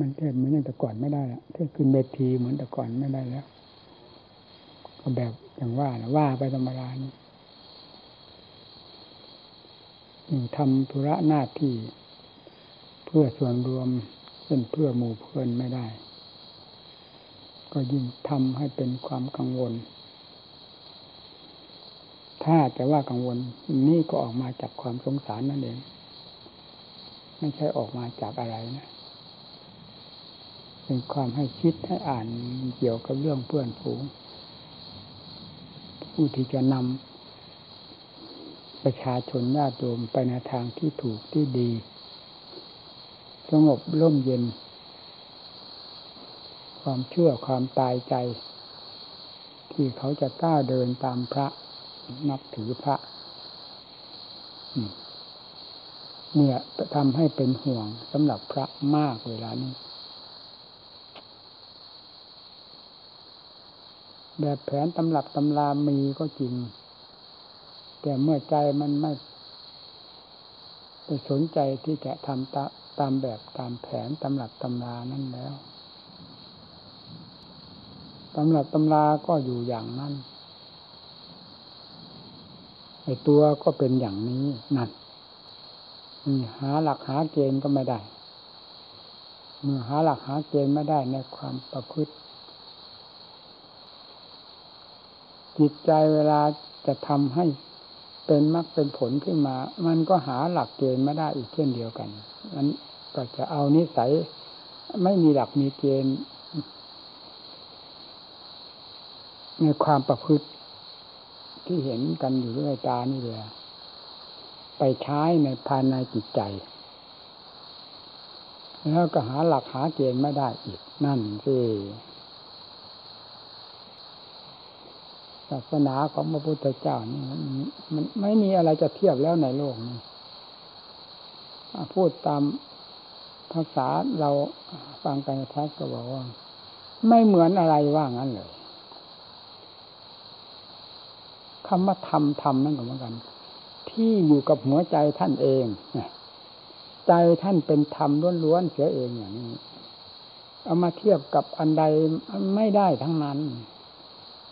มันเทศเหมือนแต่ก่อนไม่ได้ละเทศขึ้นเวทีเหมือนแต่ก่อนไม่ได้แล้ว ก็แบบอย่างว่านะว่าไปธรรมดานี่ทำธุระหน้าที่เพื่อส่วนรวมเป็นเพื่อหมู่เพื่อนไม่ได้ ก็ยิ่งทำให้เป็นความกังวล ถ้าจะว่ากังวลนี่ก็ออกมาจากความสงสารนั่นเอง ไม่ใช่ออกมาจากอะไรนะ เป็นความให้คิดให้อ่านเกี่ยวกับเรื่องเพื่อนฝูง ผู้ที่จะนำประชาชนญาติโยมไปในทางที่ถูกที่ดี สงบร่มเย็น ความเชื่อความตายใจ ที่เขาจะกล้าเดินตามพระนับถือพระเนี่ยทำให้เป็นห่วงสำหรับพระมากเวลานี้ แบบแผนตำรับตำรามีก็จริง แต่เมื่อใจมันไม่ไปสนใจที่จะทำตาตามแบบตามแผนตำรับตำรานั่นแล้วตำรับตำราก็อยู่อย่างนั้นไอตัวก็เป็นอย่างนี้นั่นหาหลักหาเกณฑ์ก็ไม่ได้ เมื่อหาหลักหาเกณฑ์ไม่ได้ในความประพฤติ จิตใจเวลาจะทำให้เป็นมรรคเป็นผลขึ้นมา มันก็หาหลักเกณฑ์ไม่ได้อีกเช่นเดียวกันนั้นก็จะเอานิสัยไม่มีหลักมีเกณฑ์ ในความประพฤติที่เห็นกันอยู่ด้วยตานี่เลยไปใช้ในภายในจิตใจ แล้วก็หาหลักหาเกณฑ์ไม่ได้อีกนั่นสิ ศาสนาของพระพุทธเจ้านี่มันไม่มีอะไรจะเทียบแล้วในโลกนี้พูดตามภาษาเราฟังกันทัศก็บอกว่า ไม่เหมือนอะไรว่างั้นเลยคำว่าทำทำนั่นก็เหมือนกัน ที่อยู่กับหัวใจท่านเองใจท่านเป็นธรรมล้วนๆเสียเองอย่างนี้เอามาเทียบกับอันใดไม่ได้ทั้งนั้น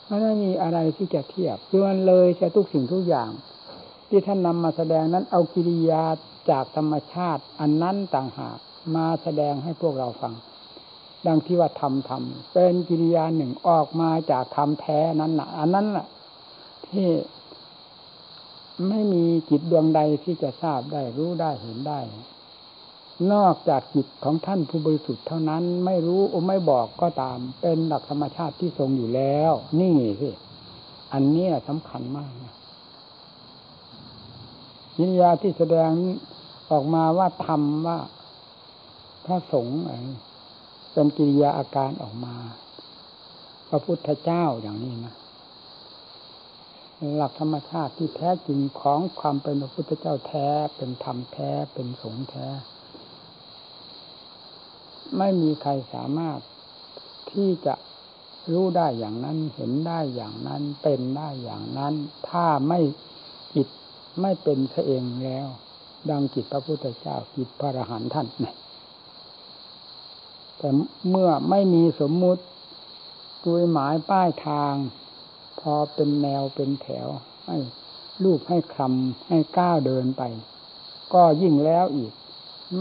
ไม่มีอะไรที่จะเทียบคือมันเลยจะทุกสิ่งทุกอย่าง ที่ท่านนำมาแสดงนั้นเอากิริยาจากธรรมชาติ อันนั้นต่างหากมาแสดงให้พวกเราฟัง ดังที่ว่าทำทำเป็นกิริยาหนึ่งออกมาจากธรรมแท้นั้นนะอันนั้นแหละที่ไม่มีจิตดวงใดที่จะทราบได้รู้ได้เห็นได้ นอกจากจิตของท่านผู้บริสุทธิ์เท่านั้นไม่รู้อไม่บอกก็ตาม เป็นหลักธรรมชาติที่ทรงอยู่แล้ว นี่สิอันนี้สำคัญมากนะวิญญาที่แสดงออกมาว่าธรรมว่าพระสงฆ์เป็นกิริยาอาการออกมา พระพุทธเจ้าอย่างนี้นะหลักธรรมชาติที่แท้จริงของความเป็นพระพุทธเจ้าแท้เป็นธรรมแท้เป็นสงฆ์แท้ ไม่มีใครสามารถที่จะรู้ได้อย่างนั้นเห็นได้อย่างนั้น เป็นได้อย่างนั้น ถ้าไม่จิตไม่เป็นเองแล้ว ดังจิตพระพุทธเจ้าจิตพระอรหันต์ท่านเนี่ยแต่เมื่อไม่มีสมมุติดยหมายป้ายทาง พอเป็นแนวเป็นแถว ให้ลูกให้คำให้ก้าวเดินไป ก็ยิ่งแล้วอีก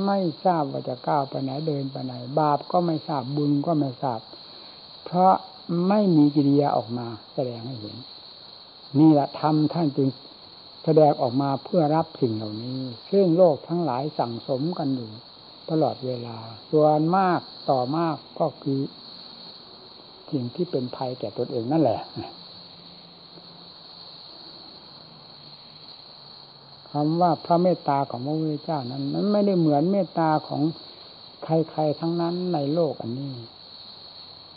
ไม่ทราบว่าจะก้าวไปไหนเดินไปไหน บาปก็ไม่ทราบบุญก็ไม่ทราบ เพราะไม่มีกิริยาออกมา แสดงให้เห็น นี่แหละทำท่านจึงแสดงออกมาเพื่อรับสิ่งเหล่านี้ ซึ่งโลกทั้งหลายสั่งสมกันอยู่ตลอดเวลา ส่วนมากต่อมากก็คือสิ่งที่เป็นภัยแก่ตนเองนั่นแหละ คำว่าพระเมตตาของพระพุทธเจ้านั้นมันไม่ได้เหมือนเมตตาของใครๆทั้งนั้นในโลกอันนี้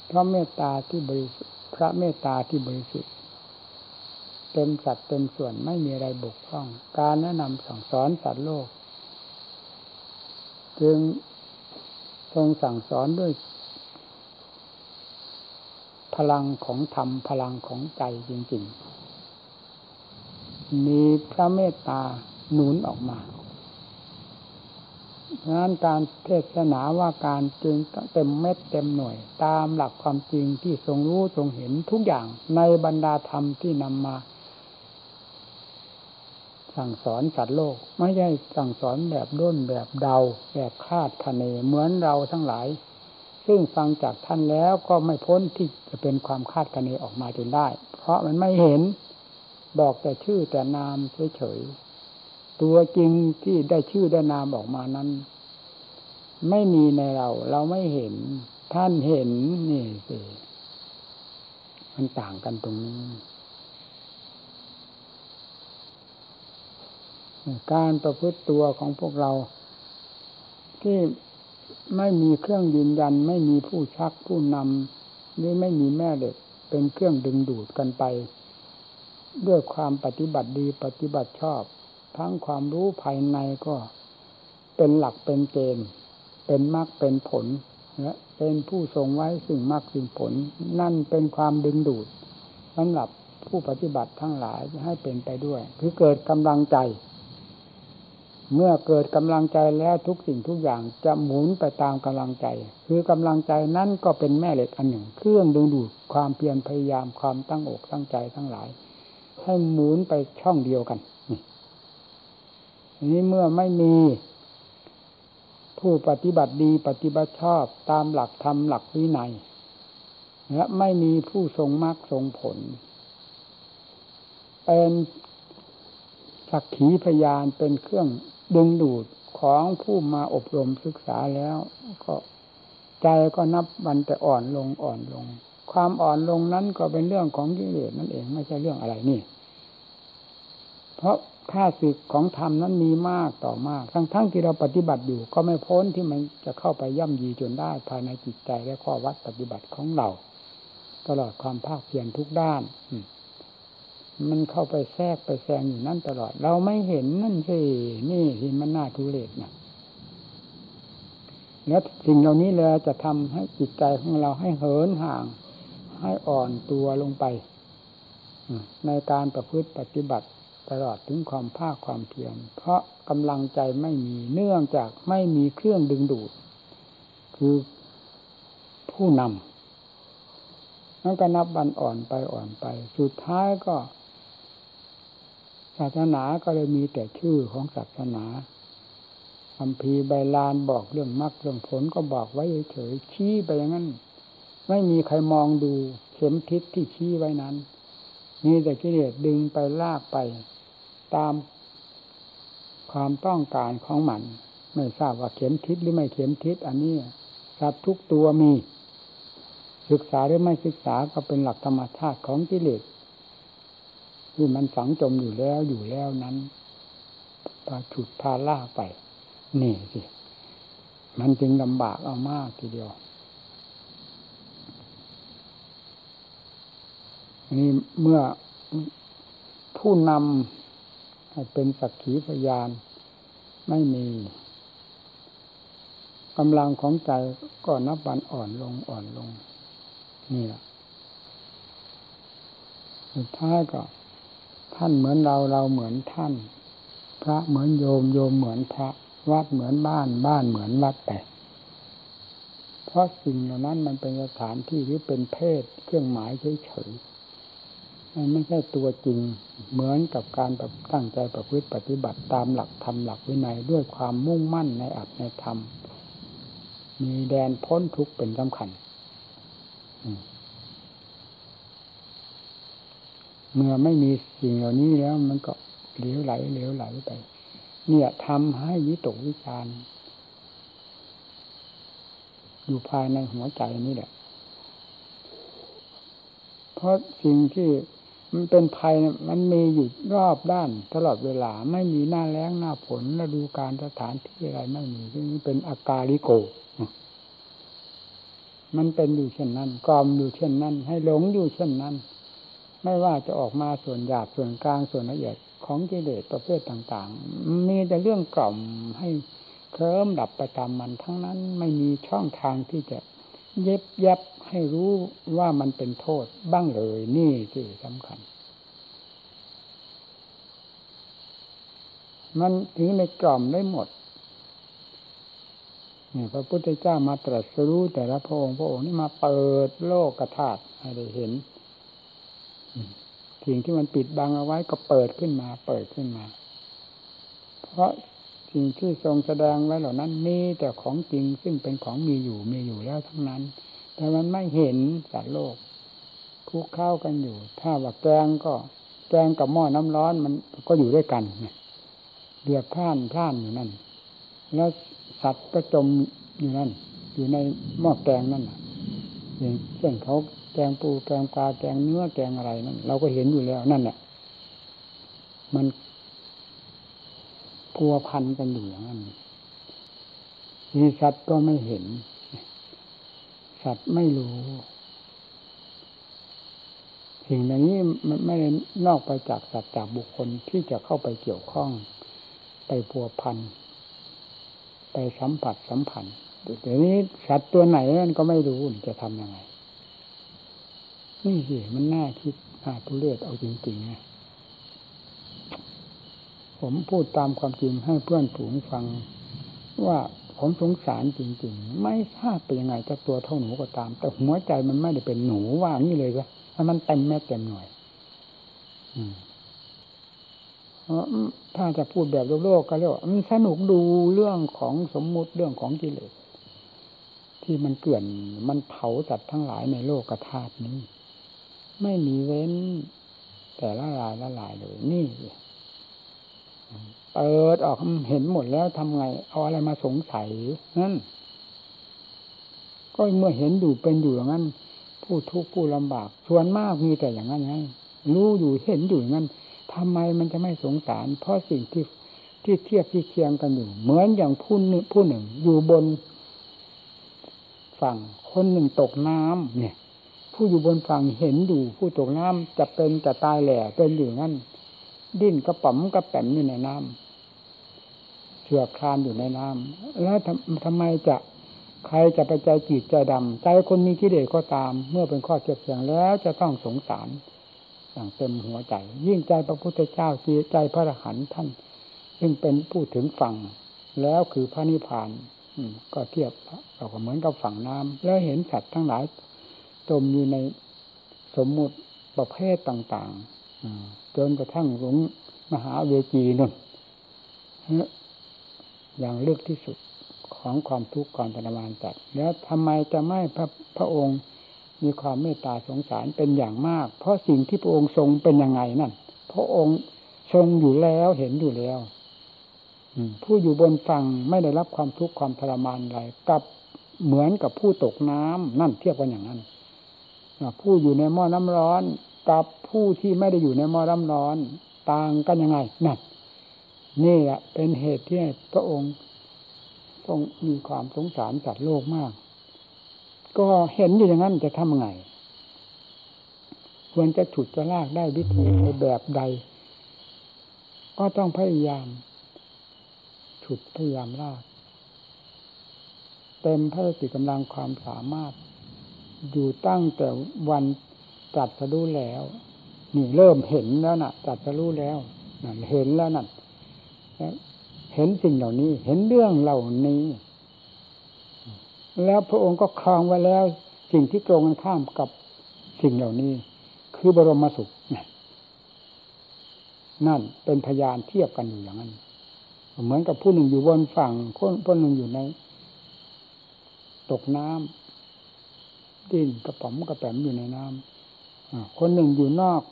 เพราะเมตตาที่บริสุทธิ์พระเมตตาที่บริสุทธิ์เต็มสัตว์เต็มส่วนไม่มีอะไรบกพร่อง การแนะนำสั่งสอนสัตว์โลก จึงทรงสั่งสอนด้วย พลังของธรรมพลังของใจจริง ๆ มีพระเมตตาหนุนออกมาเพรานั้นการเทศนาว่าการจริงเต็มเม็ดเต็มหน่วย ตามหลักความจริงที่ทรงรู้ทรงเห็นทุกอย่างในบรรดาธรรมที่นำมา สั่งสอนสัตว์โลก ไม่ใช่สั่งสอนแบบด้นแบบเดา แบบคาดคะเนเหมือนเราทั้งหลาย ซึ่งฟังจากท่านแล้วก็ไม่พ้นที่จะเป็นความคาดคะเนออกมาจนได้ เพราะมันไม่เห็น บอกแต่ชื่อแต่นามเฉยๆตัวจริงที่ได้ชื่อได้นามออกมานั้น ไม่มีในเรา เราไม่เห็น ท่านเห็นนี่สิมันต่างกันตรงนี้ การประพฤติตัวของพวกเรา ที่ไม่มีเครื่องยืนยัน ไม่มีผู้ชักผู้นำหรือไม่มีแม่เด็กเป็นเครื่องดึงดูดกันไป ด้วยความปฏิบัติดีปฏิบัติชอบ ทั้งความรู้ภายในก็เป็นหลักเป็นเกณฑ์เป็นมรรคเป็นผลและเป็นผู้ทรงไว้สิ่งมรรคสิ่งผล นั่นเป็นความดึงดูดสำหรับผู้ปฏิบัติทั้งหลายให้เป็นไปด้วย คือเกิดกำลังใจ เมื่อเกิดกำลังใจแล้วทุกสิ่งทุกอย่างจะหมุนไปตามกำลังใจ คือกำลังใจนั่นก็เป็นแม่เหล็กอันหนึ่ง เครื่องดึงดูดความเพียรพยายามความตั้งอกตั้งใจทั้งหลาย ให้หมุนไปช่องเดียวกันนี่เมื่อไม่มี ผู้ปฏิบัติดีปฏิบัติชอบตามหลักธรรมหลักวินัยและไม่มีผู้ทรงมรรคทรงผล เป็นสักขีพยานเป็นเครื่องดึงดูดของผู้มาอบรมศึกษาแล้ว ก็ใจก็นับวันแต่อ่อนลงอ่อนลง ความอ่อนลงนั้นก็เป็นเรื่องของกิเลสนั่นเองไม่ใช่เรื่องอะไรนี่ เพราะค่าศึกของธรรมนั้นมีมากต่อมาก ทั้งทั้งที่เราปฏิบัติอยู่ก็ไม่พ้นที่มันจะเข้าไปย่ำยีจนได้ภายในจิตใจและข้อวัดปฏิบัติของเรา ตลอดความภาคเพียรทุกด้าน มันเข้าไปแทรกไปแซงอยู่นั่นตลอด เราไม่เห็นนั่นสินี่ที่มันน่าทุเรศนะแล้วสิ่งเหล่านี้เลยจะทำให้จิตใจของเราให้เหินห่าง ให้อ่อนตัวลงไปในการประพฤติปฏิบัติ ตลอดถึงความภาคความเพียรเพราะกำลังใจไม่มีเนื่องจากไม่มีเครื่องดึงดูด คือผู้นำนั่นก็นับวันอ่อนไปอ่อนไป สุดท้ายก็ ศาสนาก็เลยมีแต่ชื่อของศาสนาคำพีใบลานบอกเรื่องมรรคเรื่องผลก็บอกไว้เฉยชี้ไปอย่างนั้น ไม่มีใครมองดูเข็มทิศที่ชี้ไว้นั้นมีแต่กิเลสดึงไปลากไป ตามความต้องการของมัน ไม่ทราบว่าเข็มทิศหรือไม่เข็มทิศอันนี้สัตว์ทุกตัวมี ศึกษาหรือไม่ศึกษาก็เป็นหลักธรรมชาติของกิเลสที่มันฝังจมอยู่แล้วอยู่แล้วนั้นพาฉุดพาล่าไป นี่สิ มันจึงลำบากเอามากทีเดียวนี่เมื่อผู้นำ ให้เป็นสักขีพยานไม่มีกำลังของใจก็นับวันอ่อนลงอ่อนลง นี่แหละสุดท้ายก็ ท่านเหมือนเราเราเหมือนท่าน พระเหมือนโยมโยมเหมือนพระวัดเหมือนบ้านบ้านเหมือนวัดแต่เพราะสิ่งเหล่านั้นมันเป็นสถานที่หรือเป็นเพศเครื่องหมายเฉยๆ มันไม่ใช่ตัวจริงเหมือนกับการแบบตั้งใจประพฤติปฏิบัติตามหลักธรรมหลักวินัยด้วยความมุ่งมั่นในอัตในธรรม มีแดนพ้นทุกข์เป็นสำคัญเมื่อไม่มีสิ่งเหล่านี้แล้ว มันก็เหลวไหลเหลวไหลไป เนี่ยทำให้วิตกวิจารอยู่ภายในหัวใจนี่แหละ เพราะสิ่งที่ มันเป็นภัยมันมีอยู่รอบด้าน ตลอดเวลาไม่มีหน้าแล้งหน้าฝนฤดูการสถานที่อะไรไม่มีที่นี้เป็นอากาลิโก มันเป็นอยู่เช่นนั้นกอมอยู่เช่นนั้น ให้หลงอยู่เช่นนั้น ไม่ว่าจะออกมาส่วนหยาบส่วนกลางส่วนละเอียดของกิเลสประเภทต่างๆ มีแต่เรื่องกล่อมให้เคลิ้มดับไปตามมันทั้งนั้นไม่มีช่องทางที่จะเย็บยับ ให้รู้ว่ามันเป็นโทษบ้างเลยนี่ที่สำคัญ มันถึงในกล่อมได้หมดนี่พระพุทธเจ้ามาตรัสรู้แต่ละพระองค์พระองค์นี่มาเปิดโลกกระถาดให้ได้เห็นสิ่งที่มันปิดบังเอาไว้ก็เปิดขึ้นมา เปิดขึ้นมา เพราะสิ่งที่ทรงแสดงไว้เหล่านั้นมีแต่ของจริงซึ่งเป็นของมีอยู่มีอยู่แล้วทั้งนั้น แต่มันไม่เห็นจากโลกคุกเข้ากันอยู่ ถ้าว่าแกงก็แกงกับหม้อน้ำร้อนมันก็อยู่ด้วยกันเดือดพล่านพล่านอยู่นั่น แล้วสัตว์ก็จมอยู่นั่น อยู่ในหม้อแกงนั่นอย่างเช่นเขาแกงปูแกงปลาแกงเนื้อแกงอะไรนั่นเราก็เห็นอยู่แล้วนั่นแหละมันพัวพันกันอยู่อย่างนั้นมีสัตว์ก็ไม่เห็น สัตว์ไม่รู้ สิ่งเหล่างนี้มันไม่ได้นอกไปจากสัตว์จากบุคคลที่จะเข้าไปเกี่ยวข้อง ไปพัวพัน ไปสัมผัสสัมพันธ์แต่นี้สัตว์ตัวไหนมันก็ไม่รู้จะทำยังไง นี่สิมันน่าคิดน่าทุเรศเอาจริงๆนะผมพูดตามความจริงให้เพื่อนผูงฟังว่า ผมสงสารจริงๆ ไม่ทราบเป็นยังไงจะตัวเท่าหนูก็ตาม แต่หัวใจมันไม่ได้เป็นหนูว่างี้เลยจ้ะถ้ามันเต็มแม่เต็มหน่วยถ้าจะพูดแบบโลกก็เรียกว่ามันสนุกดูเรื่องของสมมุติเรื่องของกิเลสที่มันเกลื่อนมันเผาจัดทั้งหลายในโลกกธาตุนี้ ไม่มีเว้น แต่ละลายละลายเลยนี่ เปิดออกเห็นหมดแล้วทำไง เอาอะไรมาสงสัยนั่นก็เมื่อเห็นอยู่เป็นอยู่อย่างนั้น ผู้ทุกข์ผู้ลำบากส่วนมากมีแต่อย่างนั้นไงรู้อยู่เห็นอยู่อย่างนั้นทำไมมันจะไม่สงสาร เพราะสิ่งที่ที่เทียบที่เคียงกันอยู่ เหมือนอย่างผู้ผู้หนึ่ง อยู่บน ฝั่งคนหนึ่งตกน้ำเนี่ย ผู้อยู่บนฝั่งเห็นอยู่ผู้ตกน้ำจะเป็นจะตายแหล่เป็นอยู่นั่น ดิ้นกระป๋อมกระแป๋มอยู่ในน้ำเชือกคลานอยู่ในน้ำแล้วทำทำไมจะใครจะไปใจจีดใจดำใจคนมีกิเลสก็ตาม เมื่อเป็นข้อเทียบเทียงแล้วจะต้องสงสารอย่างเต็มหัวใจ ยิ่งใจพระพุทธเจ้าใจพระอรหันต์ท่าน ซึ่งเป็นผู้ถึงฝั่งแล้วคือพระนิพพานก็เทียบเราก็เหมือนกับฝั่งน้ำแล้วเห็นสัตว์ทั้งหลายจมอยู่ในสมมุติประเภทต่างๆ จนกระทั่งหลงมหาเวจีนนอย่างลึกที่สุดของความทุกข์ความทรมานจัดแล้วทำไมจะไม่พระพระองค์มีความเมตตาสงสารเป็นอย่างมาก เพราะสิ่งที่พระองค์ทรงเป็นยังไงนั่น พระองค์ทรงอยู่แล้วเห็นอยู่แล้วผู้อยู่บนฝั่งไม่ได้รับความทุกข์ความทรมานอะไรกับเหมือนกับผู้ตกน้ำนั่นเทียบกันอย่างนั้นผู้อยู่ในหม้อน้ำร้อน กับผู้ที่ไม่ได้อยู่ในมอน้ำร้อนต่างกันยังไงนั่นนี่แหละเป็นเหตุที่พระองค์ต้องมีความสงสารสัตว์โลกมาก ก็เห็นอยู่อย่างนั้นจะทำไง ควรจะฉุดจะลากได้วิธีในแบบใด ก็ต้องพยายาม ฉุดพยายามลาก เต็มพระสติกำลังความสามารถ อยู่ตั้งแต่วัน จัดสรู้แล้ว นี่เริ่มเห็นแล้วนะ่ะจัดสรู้แล้วนั่นเห็นแล้วนั่นเห็นสิ่งเหล่านี้ เห็นเรื่องเหล่านี้ แล้วพระองค์ก็ครองไว้แล้ว สิ่งที่ตรงกันข้ามกับสิ่งเหล่านี้ คือบรมสุขนั่นเป็นพยานเทียบกันอยู่อย่างนั้น เหมือนกับผู้หนึ่งอยู่บนฝั่งคนผู้หนึ่งอยู่ใน ตกน้ำดิ้นกระป๋อมกระแป๋มอยู่ในน้ำ คนหนึ่งอยู่นอก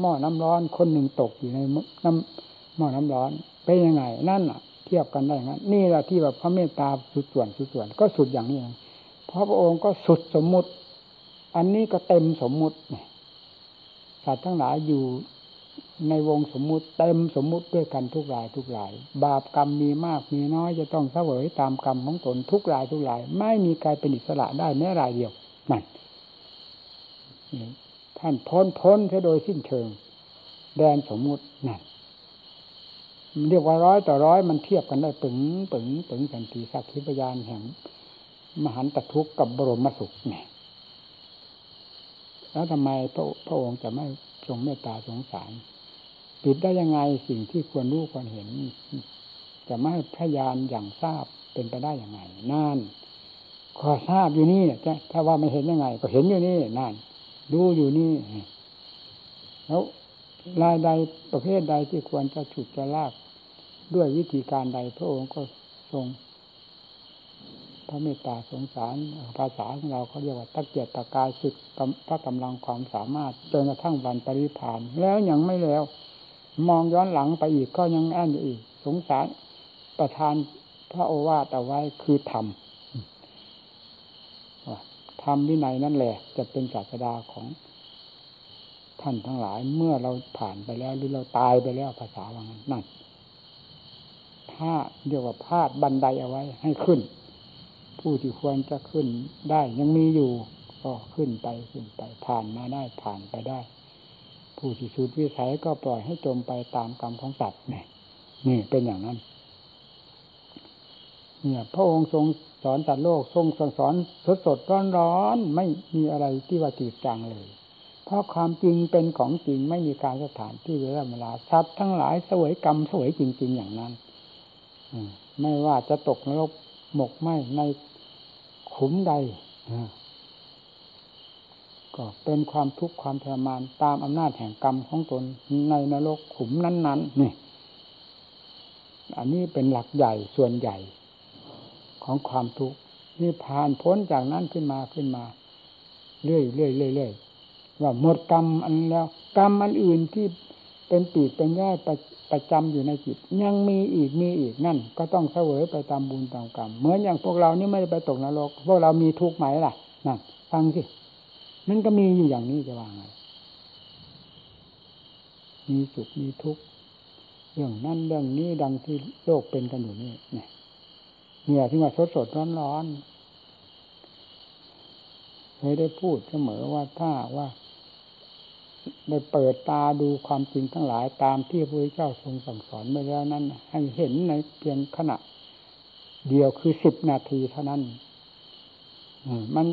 หม้อน้ำร้อน คนหนึ่งตกอยู่ในน้ำหม้อน้ำร้อนเป็นยังไง นั่นอะ เทียบกันได้งั้นนี่แหละที่แบบพระเมตตาสุดส่วนสุดส่วน ก็สุดอย่างนี้เองเพราะพระองค์ก็สุดสมมุติ อันนี้ก็เต็มสมมุติสัตว์ทั้งหลายอยู่ในวงสมมุติเต็มสมมุติด้วยกันทุกรายทุกราย บาปกรรมมีมากมีน้อยจะต้องเสวยตามกรรมของตนทุกรายทุกราย ไม่มีใครเป็นอิสระได้แม้รายเดียวนั่น ท่านพ้นพ้นแค่โดยสิ้นเชิง แดนสมมุตินั่นเรียกว่าร้อยต่อร้อยมันเทียบกันได้ปึงปึงปึงสันติสักขิพยานแห่ง มหันตทุกข์กับบรมสุขเนี่ยแล้วทำไมพระพระองค์จะไม่ทรงเมตตาสงสารปิดได้ยังไงสิ่งที่ควรรู้ควรเห็น จะไม่พยานอย่างทราบเป็นไปได้อย่างไงนั่นขอทราบอยู่นี่จะถ้าว่าไม่เห็นยังไง ก็เห็นอยู่นี่นั่น ดูอยู่นี่แล้วรายใดประเภทใดที่ควรจะฉุดจะลากด้วยวิธีการใดพระองค์ก็ทรงพระเมตตาสงสารภาษาของเราเขาเรียกว่าตะเกียรตะกายสุดพระกำลังความสามารถจนกระทั่งวันปริพานแล้วยังไม่แล้ว มองย้อนหลังไปอีกก็ยังแอนอยู่อีก สงสารประทานพระโอวาทเอาไว้คือธรรม ธรรมวินัยนั่นแหละ จะเป็นศาสดาของท่านทั้งหลายเมื่อเราผ่านไปแล้วหรือเราตายไปแล้วภาษาว่างั้นนั่นถ้าเรียกว่าพาดบันไดเอาไว้ให้ขึ้น ผู้ที่ควรจะขึ้นได้ยังมีอยู่ก็ขึ้นไปขึ้นไปผ่านมาได้ผ่านไปได้ ผู้ที่สุดวิสัยก็ปล่อยให้จมไปตามกรรมของสัตว์นี่นี่เป็นอย่างนั้น เนี่ยพระองค์ทรงสอนสัตว์โลกทรงสอนสดสดร้อนร้อนไม่มีอะไรที่ว่าจืดจางเลย เพราะความจริงเป็นของจริงไม่มีการสถานที่เวลาเวลาสัตว์ทั้งหลายสวยกรรมสวยจริง ๆ อย่างนั้นไม่ว่าจะตกนรกหมกไหมในขุมใดก็เป็นความทุกข์ความทรมานตามอำนาจแห่งกรรมของตนในนรกขุมนั้น ๆ นี่ อันนี้เป็นหลักใหญ่ส่วนใหญ่ ของความทุกข์นี่ผ่านพ้นจากนั้นขึ้นมาขึ้นมาเรื่อยเรื่อยเรื่อยว่าหมดกรรมอันแล้ว กรรมอันอื่นที่เป็นปีกเป็นย่อยประประจำอยู่ในจิต ยังมีอีกมีอีกนั่น ก็ต้องเสวยไปตามบุญตามกรรมเหมือนอย่างพวกเรานี่ไม่ได้ไปตกนรกพวกเรามีทุกข์ไหมล่ะนั่นฟังสินั่นก็มีอยู่อย่างนี้จะว่าไงมีสุขมีทุกข์เรื่องนั่นเรื่องนี้ดังที่โลกเป็นกันอยู่นี่เนี่ย เนี่ยที่ว่าสดสดร้อนร้อนเคยได้พูดเสมอว่าถ้าว่าได้เปิดตาดูความจริงทั้งหลายตามที่พระพุทธเจ้าทรงสั่งสอนไปแล้วนั้นให้เห็นในเพียงขณะ เดียวคือสิบนาทีเท่านั้นมัน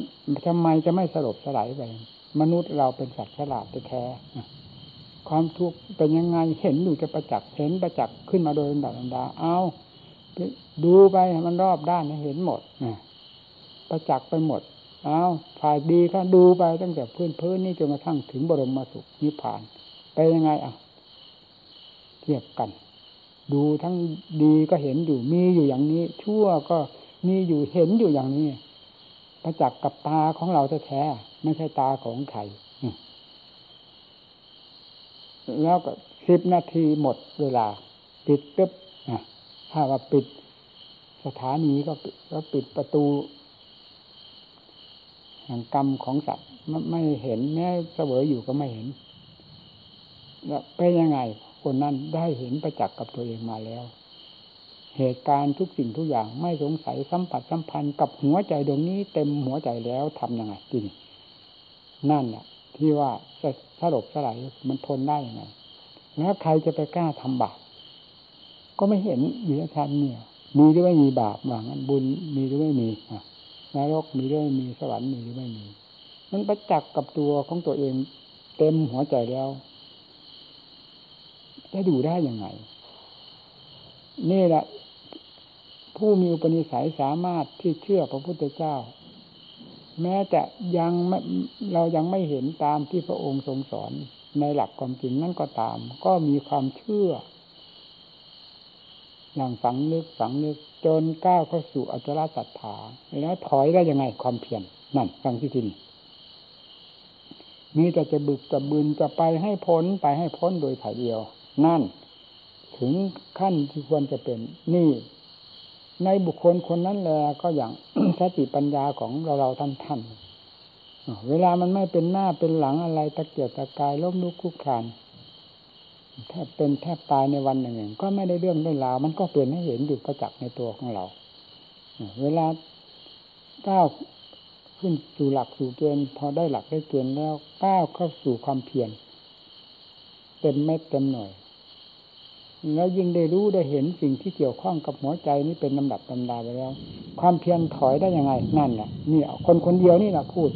ทำไมจะไม่สลบสลายไปมนุษย์เราเป็นสัตว์ฉลาดแท้ความทุกข์เป็นยังไงเห็นอยู่จะประจักษ์เห็นประจักษ์ขึ้นมาโดยลำดับลำดาเอา ดูไปมันรอบด้านเห็นหมดประจักษ์ไปหมดเอาฝ่ายดีก็ดูไปตั้งแต่พื้นพื้นนี่จนกระทั่งถึงบรมมาสุขนิพพาน ไปยังไงอะเทียบกัน ดูทั้งดีก็เห็นอยู่ มีอยู่อย่างนี้ ชั่วก็มีอยู่เห็นอยู่อย่างนี้ประจักษ์กับตาของเราแท้ๆไม่ใช่ตาของใครแล้วก็สิบนาทีหมดเวลา ปิดตึ๊บ ถ้าว่าปิดสถานีก็ก็ปิดประตูแห่งกรรมของสัตว์ไม่เห็นแม้เสวยอยู่ก็ไม่เห็นแล้วเป็นยังไง คนนั้นได้เห็นประจักษ์กับตัวเองมาแล้ว เหตุการณ์ทุกสิ่งทุกอย่างไม่สงสัยสัมผัสสัมพันธ์กับหัวใจดวงนี้เต็มหัวใจแล้วทํำยังไงทีนี้นั่นแหละที่ว่าสลบสลายมันทนได้ยังไงแล้วใครจะไปกล้าทำบาป ก็ไม่เห็นวิญญาณเนี่ย มีหรือไม่มีบาปว่างั้นบุญมีหรือไม่มีอะนรกมีหรือไม่มีสวรรค์มีหรือไม่มี มันประจักษ์กับตัวของตัวเองเต็มหัวใจแล้วจะดูได้ยังไง นี่แหละผู้มีอุปนิสัยสามารถที่เชื่อพระพุทธเจ้า แม้จะยังไม่เรายังไม่เห็นตามที่พระองค์ทรงสอนในหลักความจริงนั่นก็ตาม ก็มีความเชื่อ อย่างฝังลึกฝังลึกจนก้าวเข้าสู่อัจฉริศรัทธาแล้วถอยได้ยังไงความเพียรนั่นฟังที่ที่นี่มีแต่จะบึกจะบืนจะไปให้พ้นไปให้พ้นโดยถ่ายเดียว นั่น ถึงขั้นที่ควรจะเป็นนี่ ในบุคคลคนนั้นแหละก็อย่างสติปัญญาของเราเราท่านท่านเวลามันไม่เป็นหน้าเป็นหลังอะไรตะเกียบตะกายล้มลุกคุกคาน แทบเป็นแทบตายในวันหนึ่งก็ไม่ได้เรื่องได้ราวมันก็เปลี่ยนให้เห็นอยู่ประจักษ์ในตัวของเรา เวลาก้าวขึ้นสู่หลักสู่เกณฑ์พอได้หลักได้เกณฑ์แล้วก้าวเข้าสู่ความเพียรเต็มเม็ดเต็มหน่วยแล้วยิ่งได้รู้ได้เห็นสิ่งที่เกี่ยวข้องกับหัวใจนี้เป็นลำดับลำดาไปแล้ว ความเพียรถอยได้ยังไงนั่นแหละนี่คนคนเดียวนี่แหละพูด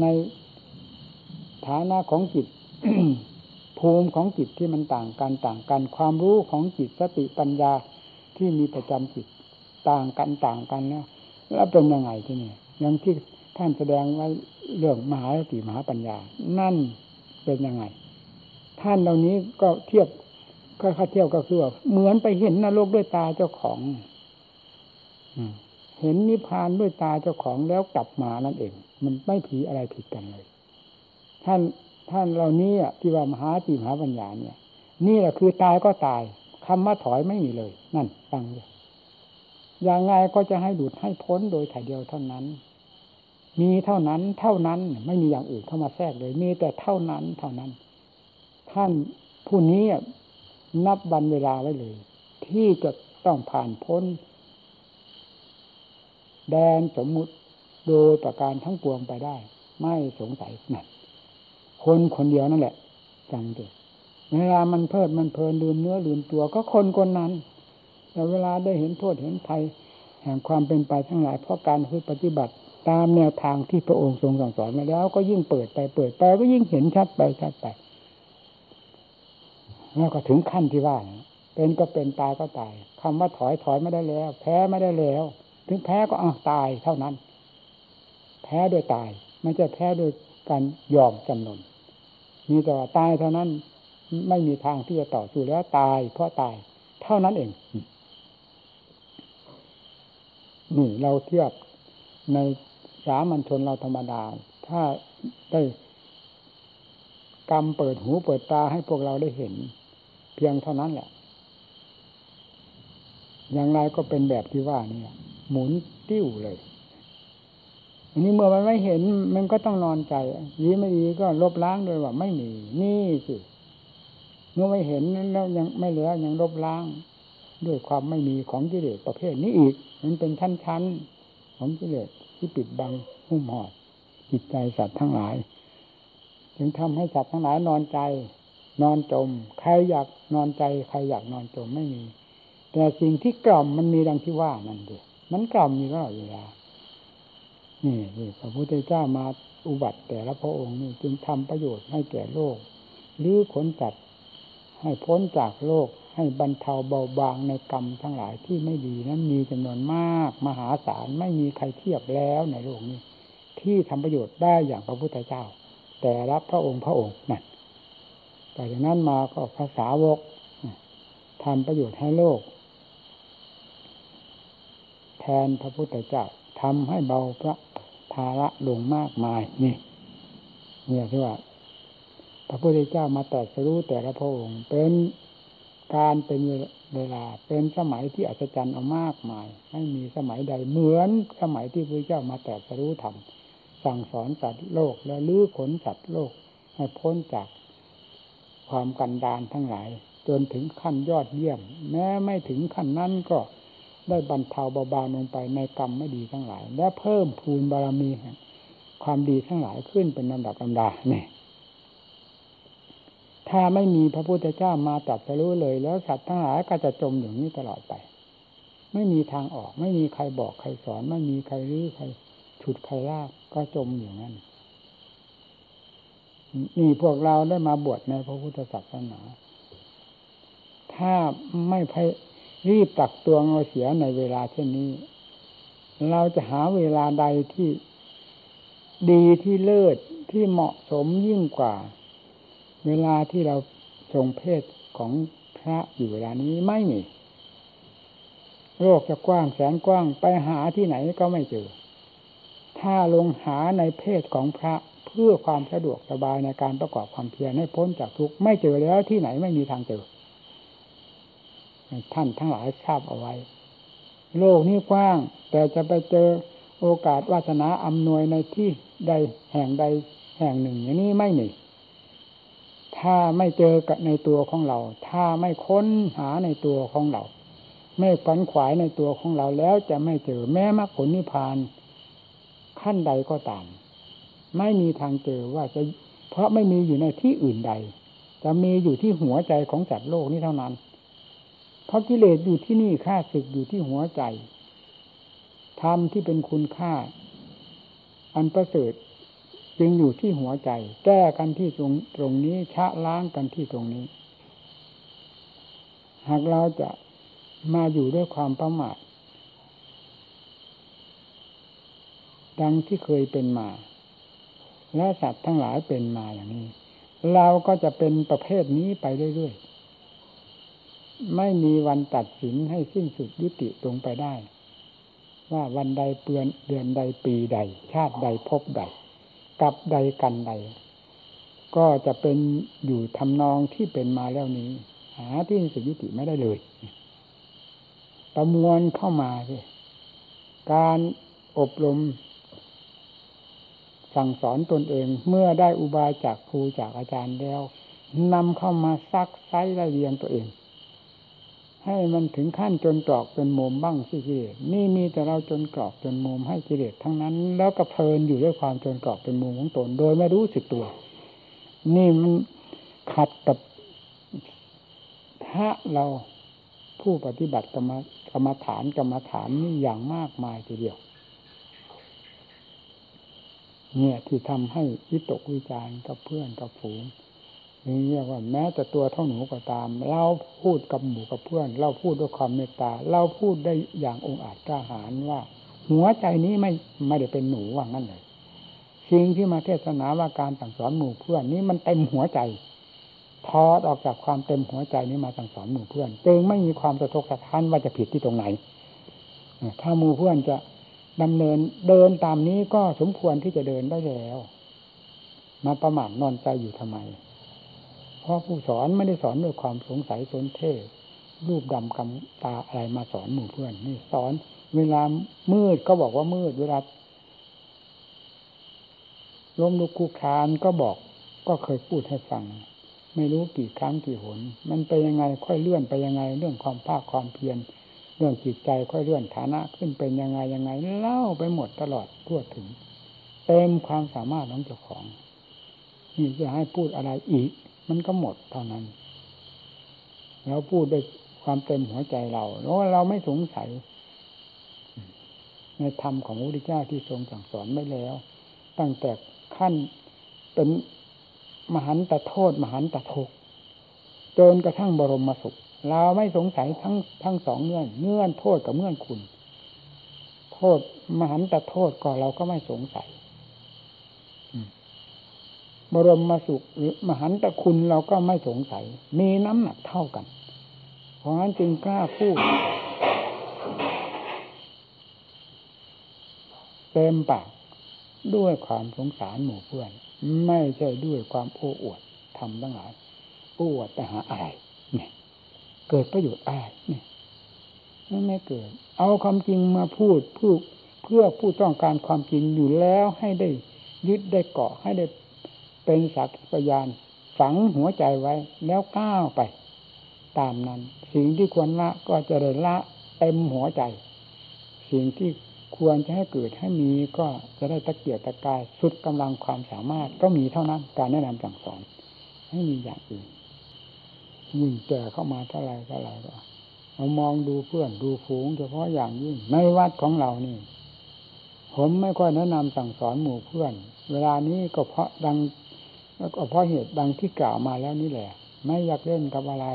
ในฐานะของจิต ภูมิของจิตที่มันต่างกันต่างกัน ความรู้ของจิตสติปัญญาที่มีประจำจิตต่างกันต่างกันแล้วแล้วเป็นยังไงที่นี่อย่างที่ท่านแสดงไว้เรื่องมหาสติมหาปัญญา นั่นเป็นยังไง ท่านเหล่านี้ก็เทียบก็ค่าเทียบก็คือว่าเหมือนไปเห็นนรกด้วยตาเจ้าของเห็นนิพพานด้วยตาเจ้าของแล้วกลับมานั่นเอง มันไม่ผีอะไรผิดกันเลย ท่าน ท่านเหล่านี้ที่ว่ามหาติมหาปัญญาเนี่ย นี่แหละคือตายก็ตายคำว่าถอยไม่มีเลย นั่นฟังเลยอย่างไงก็จะให้ดูดให้พ้นโดยถ่ายเดียวเท่านั้น มีเท่านั้น เท่านั้นไม่มีอย่างอื่นเข้ามาแทรกเลย มีแต่เท่านั้นเท่านั้น ท่านผู้นี้นับวันเวลาไว้เลย ที่จะต้องผ่านพ้น แดนสมมุติโดยประการทั้งปวงไปได้ ไม่สงสัยนั่น คนคนเดียวนั่นแหละจังเด็เวลามันเพลิดมันเพลินลืมเนื้อลืมตัวก็คนคนนั้น แต่เวลาได้เห็นโทษเห็นภัยแห่งความเป็นไปทั้งหลายเพราะการปฏิบัติ ตามแนวทางที่พระองค์ทรงสั่งสอนมาแล้ว ก็ยิ่งเปิดไปเปิดไปก็ยิ่งเห็นชัดไปชัดไปแล้วก็ถึงขั้นที่ว่าเป็นก็เป็นตายก็ตายคำว่าถอยถอยไม่ได้แล้ว แพ้ไม่ได้แล้ว ถึงแพ้ก็อะตายเท่านั้น แพ้โดยตายไม่ใช่แพ้โดยการยอมจำนน มีแต่ตายเท่านั้นไม่มีทางที่จะต่อสู้แล้วตาย เพราะตาย เท่านั้นเอง นี่เราเทียบในสามัญชนเราธรรมดา ถ้าได้กรรมเปิดหูเปิดตาให้พวกเราได้เห็น เพียงเท่านั้นแหละ อย่างไรก็เป็นแบบที่ว่านี่หมุนติ้วเลย อันนี้เมื่อมันไม่เห็นมันก็ต้องนอนใจยีไม่ดีก็ลบล้างโดยว่าไม่มี นี่สิเมื่อไม่เห็นแล้วยังไม่เหลือยังลบล้าง ด้วยความไม่มีของกิเลสประเภทนี้อีก มันเป็นชั้นๆของกิเลสที่ปิดบังหุ้มห่อจิตใจสัตว์ทั้งหลาย จึงทำให้สัตว์ทั้งหลายนอนใจ นอนจม ใครอยากนอนใจ ใครอยากนอนจมไม่มี แต่สิ่งที่กล่อมมันมีดังที่ว่านั่นเดียมันกล่อมมีตลอดเวลา นี่พระพุทธเจ้ามาอุบัติแต่ละพระองค์นี่จึงทำประโยชน์ให้แก่โลกหรือขนจัดให้พ้นจากโลกให้บรรเทาเบาบางในกรรมทั้งหลายที่ไม่ดีนั้นมีจำนวนมากมหาศาลไม่มีใครเทียบแล้วในโลกนี้ ที่ทำประโยชน์ได้อย่างพระพุทธเจ้า แต่รับพระองค์พระองค์นั่นแต่จากนั้นมาก็ภาษาวกทำประโยชน์ให้โลก แทนพระพุทธเจ้าทำให้เบาพระ ภาระลงมากมายนี่เนี่ยที่ว่า พระพุทธเจ้ามาแต่สรู้แต่ละพระองค์เป็นการเป็นเวลาเป็นสมัยที่อัศจรรย์เอามากมาย ไม่มีสมัยใดเหมือนสมัยที่พระเจ้ามาแต่สรู้ธรรมสั่งสอนสัตว์โลกและลื้อขนสัตว์โลกให้พ้นจากความกันดานทั้งหลาย จนถึงขั้นยอดเยี่ยม แม้ไม่ถึงขั้นนั้นก็ ได้บรรเทาเบาบางลงไปในกรรมไม่ดีทั้งหลาย และเพิ่มพูนบารมีความดีทั้งหลายขึ้นเป็นลำดับลำดาเนี่ยถ้าไม่มีพระพุทธเจ้ามาตรัสรู้เลย แล้วสัตว์ทั้งหลายก็จะจมอย่างนี้ตลอดไป ไม่มีทางออก ไม่มีใครบอกใครสอน ไม่มีใครรื้อใครฉุดใครลากก็จมอย่างนั้นนี่พวกเราได้มาบวชในพระพุทธศาสนา ถ้าไม่ รีบตักตัวเอาเสียในเวลาเช่นนี้ เราจะหาเวลาใดที่ดีที่เลิศที่เหมาะสมยิ่งกว่า เวลาที่เราทรงเพศของพระอยู่เวลานี้ไม่มีโลกจะกว้างแสนกว้างไปหาที่ไหนก็ไม่เจอ ถ้าลงหาในเพศของพระเพื่อความสะดวกสบายในการประกอบความเพียรให้พ้นจากทุกข์ไม่เจอแล้วที่ไหนไม่มีทางเจอ ท่านทั้งหลายทราบเอาไว้ โลกนี้กว้าง แต่จะไปเจอโอกาสวาสนาอำนวยในที่ใดแห่งใดแห่งหนึ่ง อย่างนี้ไม่มีถ้าไม่เจอกับในตัวของเรา ถ้าไม่ค้นหาในตัวของเรา ไม่ฝันขวายในตัวของเราแล้วจะไม่เจอแม้มรรคผลนิพพาน ขั้นใดก็ตาม ไม่มีทางเจอว่าจะ เพราะไม่มีอยู่ในที่อื่นใด จะมีอยู่ที่หัวใจของจัดโลกนี้เท่านั้น เพราะกิเลสอยู่ที่นี่ค่าศึกอยู่ที่หัวใจธรรมที่เป็นคุณค่า อันประเสริฐจึงอยู่ที่หัวใจ แก้กันที่ตรงตรงนี้ชะล้างกันที่ตรงนี้ หากเราจะมาอยู่ด้วยความประมาทดังที่เคยเป็นมา และสัตว์ทั้งหลายเป็นมาอย่างนี้ เราก็จะเป็นประเภทนี้ไปเรื่อยๆ ไม่มีวันตัดสินให้สิ้นสุดยุติลงไปได้ ว่าวันใดเปือนเดือนใดปีใด ชาติใดพบใดกับใดกันใด ก็จะเป็นอยู่ทำนองที่เป็นมาแล้วนี้ หาที่สิ้นสุดยุติไม่ได้เลย ประมวลเข้ามาสิการอบรม สั่งสอนตนเองเมื่อได้อุบายจากครูจากอาจารย์แล้วนำเข้ามาซักไซไล่เรียงตัวเอง ให้มันถึงขั้นจนกรอกเป็นโมมบ้างสิกิเลสนี่มีแต่เราจนกรอกจนโมมให้กิเลสทั้งนั้น แล้วก็เพลินอยู่ด้วยความจนกรอกเป็นโมมของตนโดยไม่รู้สึกตัว นี่มันขัดกับถ้าเราผู้ปฏิบัติกรรมกรรมฐานกรรมฐานนี่อย่างมากมายทีเดียว เนี่ยที่ทำให้วิตกวิจารกับเพื่อนกับฝูง นี่เรียกว่าแม้แต่ตัวเท่าหนูก็ตาม เราพูดกับหมู่กับเพื่อน เราพูดด้วยความเมตตา เราพูดได้อย่างองอาจกล้าหาญว่า หัวใจนี้ไม่ไม่ได้เป็นหนูว่างั้นเลยสิ่งที่มาเทศนาว่าการสั่งสอนหมู่เพื่อนนี้มันเต็มหัวใจทอดออกจากความเต็มหัวใจนี้มาสั่งสอนหมู่เพื่อนจึงไม่มีความสะทกสะท้านว่าจะผิดที่ตรงไหนถ้าหมู่เพื่อนจะดำเนินเดินตามนี้ก็สมควรที่จะเดินได้แล้ว มาประมาทนอนใจอยู่ทำไม เพราะผู้สอนไม่ได้สอนด้วยความสงสัยสนเท่รูปดำกำตาอะไรมาสอนหมู่เพื่อน นี่สอนเวลามืดก็บอกว่ามืดเวลาล้มลุกคุกคานก็บอกก็เคยพูดให้ฟัง ไม่รู้กี่ครั้งกี่หน มันไปยังไงค่อยเลื่อนไปยังไง เรื่องความภาคความเพียรเรื่องจิตใจค่อยเลื่อนฐานะขึ้นเป็นยังไงยังไงเล่าไปหมดตลอดทั่วถึง เต็มความสามารถของเจ้าของนี่จะให้พูดอะไรอีก มันก็หมดเท่านั้นเราพูดด้วยความเต็มหัวใจเราเพราะเราไม่สงสัย ในธรรมของพระพุทธเจ้าที่ทรงสั่งสอนไม่แล้ว ตั้งแต่ขั้นเป็นมหันตโทษ มหันตทุกจนกระทั่งบรมสุข เราไม่สงสัยทั้งทั้งสองเงื่อน เงื่อนโทษกับเงื่อนคุณ โทษมหันตโทษก็เราก็ไม่สงสัย บรมมาสุขหรือมหันตคุณเราก็ไม่สงสัย มีน้ำหนักเท่ากัน เพราะงั้นจึงกล้าพูดเต็มปากด้วยความสงสารหมู่เพื่อน ไม่ใช่ด้วยความโอ้อวดทำทั้งหลายโอ้อวดแต่หาอะไรเนี่ย เกิดประโยชน์อะไรเนี่ยไม่ไม่เกิด เอาความจริงมาพูดพูดเพื่อผู้ต้องการความจริงอยู่แล้วให้ได้ยึดได้เกาะให้ได้ เป็นสักพยานฝังหัวใจไว้แล้วก้าวไป ตามนั้น สิ่งที่ควรละก็จะได้ละเต็มหัวใจ สิ่งที่ควรจะให้เกิดให้มีก็จะได้ตะเกียบตะกายสุดกำลังความสามารถก็มีเท่านั้นการแนะนำสั่งสอนให้มีอย่างอื่นยิ่งแก่เข้ามาเท่าไรเท่าไรก็เอามองดูเพื่อนดูฝูงเฉพาะอย่างยิ่งในวัดของเรานี่ ผมไม่ค่อยแนะนำสั่งสอนหมู่เพื่อน เวลานี้ก็เพราะดัง แล้วก็เพราะเหตุดังที่กล่าวมาแล้วนี่แหละ ไม่อยากเล่นกับอะไร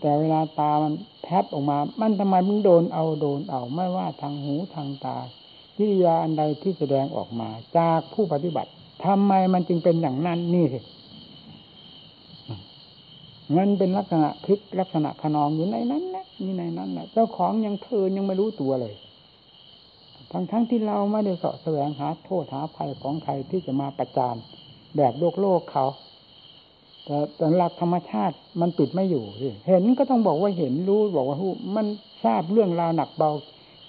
แต่เวลาตามันแพบออกมา มันทำไมมึงโดนเอาโดนเอาไม่ว่าทางหูทางตาวิริยาอันใดที่แสดงออกมา จากผู้ปฏิบัติทำไมมันจึงเป็นอย่างนั้นนี่สิมันเป็นลักษณะคลิกลักษณะขนองอยู่ในนั้นนะนี่ในนั้นนะเจ้าของยังเพลินยังไม่รู้ตัวเลย ทั้งทั้งที่เราไม่ได้สาะแสวงหาโทษหาภัยของใครที่จะมาประจาน แบบโลกโลกเขา แต่หลักธรรมชาติมันปิดไม่อยู่เห็นก็ต้องบอกว่าเห็นรู้บอกว่าหูมันทราบเรื่องราวหนักเบา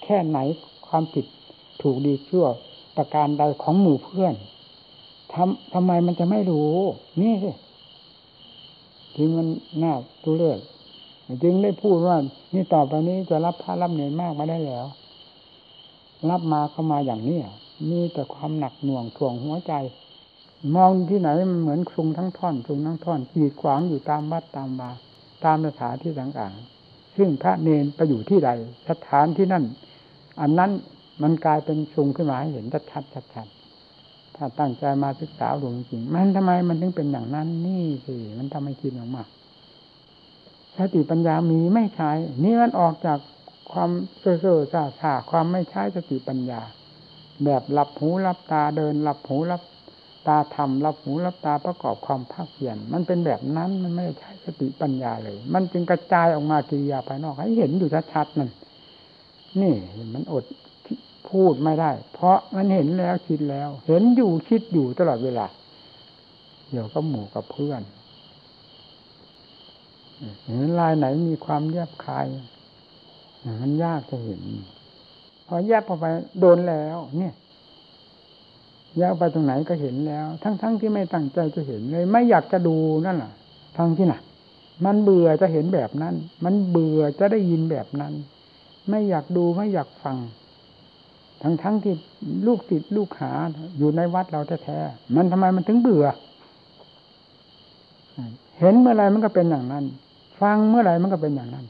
แค่ไหนความผิดถูกดีชั่วประการใดของหมู่เพื่อนทำทำไมมันจะไม่รู้ นี่สิจึงมันน่าตุเลือดจึงได้พูดว่า นี่ต่อไปนี้จะรับพระรับเนินมากมาได้แล้ว รับมาเข้ามาอย่างนี้มีแต่ความหนักหน่วงถ่วงหัวใจ มองที่ไหนมันเหมือนคลุงทั้งท่อนคลุงทั้งท่อนขีดขวางอยู่ตามวัดตามบาตามสถานที่ต่างๆซึ่งพระเนนไปอยู่ที่ใดสถานที่นั่น อันนั้นมันกลายเป็นชุงขึ้นมาให้เห็นชัดๆชัดๆถ้าตั้งใจมาศึกษาหลวงจริงมันทำไมมันถึงเป็นอย่างนั้นนี่สิมันทำให้คิดออกมาสติปัญญามีไม่ใช้นี่มันออกจากความเซ่อเซ่อซาซาความไม่ใช้สติปัญญา แบบหลับหูหลับตาเดินหลับหูหลับ ตาทำหลับหูหลับตาประกอบความภาคเพียรมันเป็นแบบนั้นมันไม่ใช้สติปัญญาเลย มันจึงกระจายออกมากิริยาภายนอกให้เห็นอยู่ชัดๆนั่นนี่มันอดพูดไม่ได้ เพราะมันเห็นแล้วคิดแล้ว เห็นอยู่คิดอยู่ตลอดเวลาเดี๋ยวก็หมู่กับเพื่อนเห็นลายไหนมีความแยบคายมันยากจะเห็น พอแยบออกไปโดนแล้ว เนี่ย ยบไปตรงไหนก็เห็นแล้ว ทั้งๆทที่ไม่ตั้งใจจะเห็นเลย ไม่อยากจะดูนั่นแหละทางที่ไหนมันเบื่อจะเห็นแบบนั้น มันเบื่อจะได้ยินแบบนั้น ไม่อยากดูไม่อยากฟัง ทั้งๆทที่ลูกติดลูกหาอยู่ในวัดเราแท้ๆมันทำไมมันถึงเบื่อ เห็นเมื่อไรมันก็เป็นอย่างนั้น ฟังเมื่อไรมันก็เป็นอย่างนั้น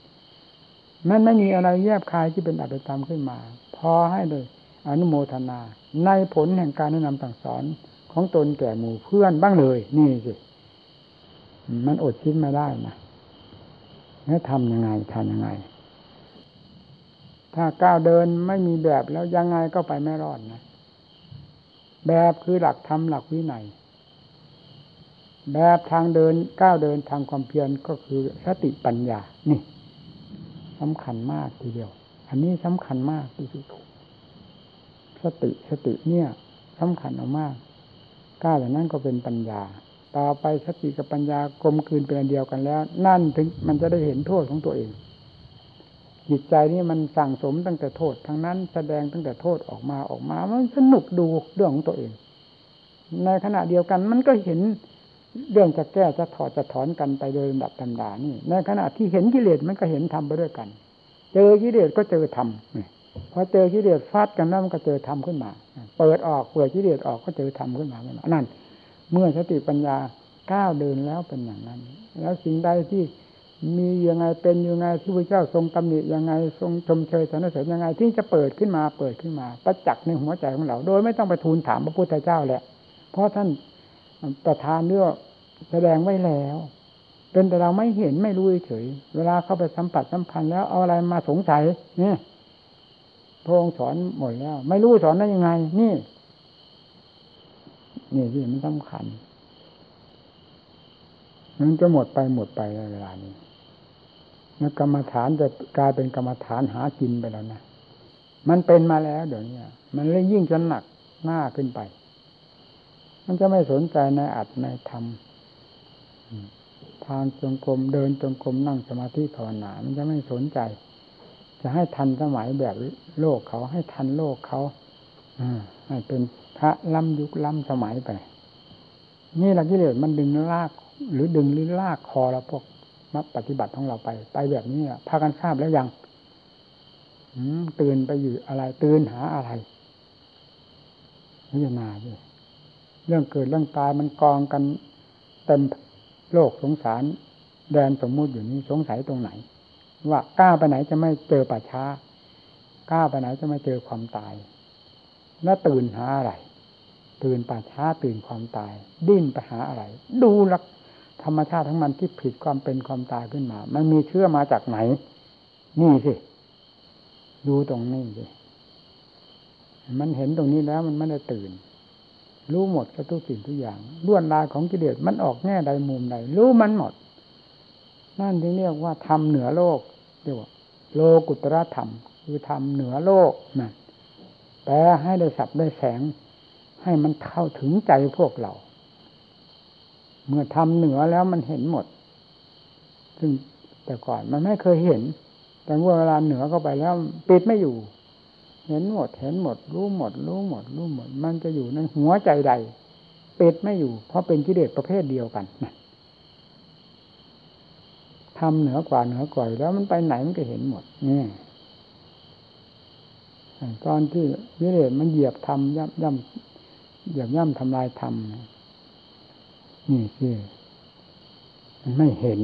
มันไม่มีอะไรแยบคายที่เป็นอัตตามขึ้นมา พอให้เลย อนุโมทนา ในผลแห่งการแนะนำต่างสอนของตนแก่หมู่เพื่อนบ้างเลย นี่สิมันอดคิดไม่ได้นะแล้วทำยังไงทำยังไง ถ้าก้าวเดินไม่มีแบบแล้วยังไงก็ไปไม่รอดนะแบบคือหลักธรรมหลักวินัยแบบทางเดินก้าวเดินทางความเพียรก็คือสติปัญญา นี่สำคัญมากทีเดียว อันนี้สำคัญมากที่สุด สติสติเนี่ยสำคัญเอามากก้าวแบบนั้นก็เป็นปัญญา ต่อไปสติกับปัญญากลมกลืนเป็นอันเดียวกันแล้ว นั่นถึงมันจะได้เห็นโทษของตัวเองจิตใจนี่มันสั่งสมตั้งแต่โทษทั้งนั้นแสดงตั้งแต่โทษออกมาออกมามันสนุกดูเรื่องของตัวเอง ในขณะเดียวกันมันก็เห็นเรื่องจะแก้จะถอดจะถอนกันไปโดยลำดับตำดานี่ ในขณะที่เห็นกิเลสมันก็เห็นธรรมไปด้วยกัน เจอกิเลสก็เจอธรรม พอเจอกิเลสฟาดกันแล้วมันก็เจอธรรมขึ้นมา เปิดออกเปิดกิเลสออกก็เจอธรรมขึ้นมานั่น เมื่อสติปัญญาก้าวเดินแล้วเป็นอย่างนั้น แล้วสิ่งใดที่มียังไงเป็นยังไงที่พระเจ้าทรงตำหนิยังไงทรงชมเชยสรรเสริญยังไง ที่จะเปิดขึ้นมาเปิดขึ้นมาประจักษ์ในหัวใจของเรา โดยไม่ต้องไปทูลถามพระพุทธเจ้าแหละ เพราะท่านประทานเนื้อแสดงไว้แล้ว เป็นแต่เราไม่เห็นไม่รู้เฉย เวลาเข้าไปสัมผัสสัมพันธ์แล้วเอาอะไรมาสงสัยเนี่ย พระองค์สอนหมดแล้ว ไม่รู้สอนได้ยังไง นี่ นี่ที่มันสำคัญมันจะหมดไปหมดไปในเวลานี้แล้วกรรมฐานจะกลายเป็นกรรมฐานหากินไปแล้วนะมันเป็นมาแล้วเดี๋ยวนี้มันเลยยิ่งจะหนักหน้าขึ้นไป มันจะไม่สนใจในอัดในธรรมทางจงกรมเดินจงกรมนั่งสมาธิภาวนา มันจะไม่สนใจ จะให้ทันสมัยแบบโลกเขาให้ทันโลกเขาให้เป็นพระล้ำยุคล้ำสมัยไป นี่หลักกิเลสมันดึงลาก หรือดึงหรือลากคอเราพวกมัปฏิบัติของเราไป ไปแบบนี้พากันทราบแล้วยังตื่นไปอยู่อะไร ตื่นหาอะไรพิจารณาด้วยเรื่องเกิดเรื่องตายมันกองกันเต็มโลกสงสาร แดนสมมุติอยู่นี้สงสัยตรงไหน ว่าก้าวไปไหนจะไม่เจอป่าช้าก้าวไปไหนจะไม่เจอความตาย แล้วตื่นหาอะไร ตื่นป่าช้าตื่นความตาย ดิ้นไปหาอะไร ดูลักธรรมชาติทั้งมันที่ผิดความเป็นความตายขึ้นมา มันมีเชื่อมาจากไหน นี่สิ ดูตรงนี้สิ มันเห็นตรงนี้แล้วมันไม่ได้ตื่น รู้หมดทุกสิ่งทุกอย่างล้วนลายของกิเลสมันออกแง่ใดมุมใด รู้มันหมด นั่นที่เรียกว่าทำเหนือโลกเรียกว่า โลกุตระธรรม คือทำเหนือโลกนะแปลให้ได้สับได้แสง ให้มันเข้าถึงใจพวกเรา เมื่อทำเหนือแล้วมันเห็นหมด ซึ่งแต่ก่อนมันไม่เคยเห็น แต่เมื่อเวลาเหนือเข้าไปแล้วปิดไม่อยู่ เห็นหมด เห็นหมด รู้หมด รู้หมด รู้หมด มันจะอยู่ในหัวใจใดป็ดไม่อยู่ เพราะเป็นกิเลสประเภทเดียวกัน ทำเหนือกว่าเหนือกว่าแล้วมันไปไหนมันก็เห็นหมดนี่ตอนที่กิเลสมันเหยียบทำย่ำย่ำเหยียบย่ำทำลายทำนี่คือมันไม่เห็น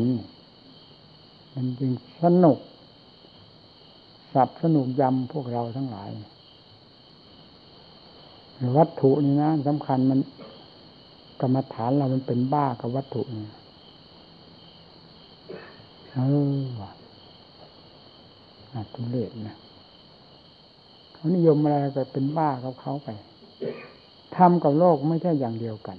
มันจึงสนุกสับสนุกยำพวกเราทั้งหลาย วัตถุนี่นะสำคัญมันกรรมฐานเรามันเป็นบ้ากับวัตถุนี่ เออว่ะอาตุเลศนะนิยมอะไรก็เป็นบ้ากับเขาไปทำกับโลกไม่ใช่อย่างเดียวกัน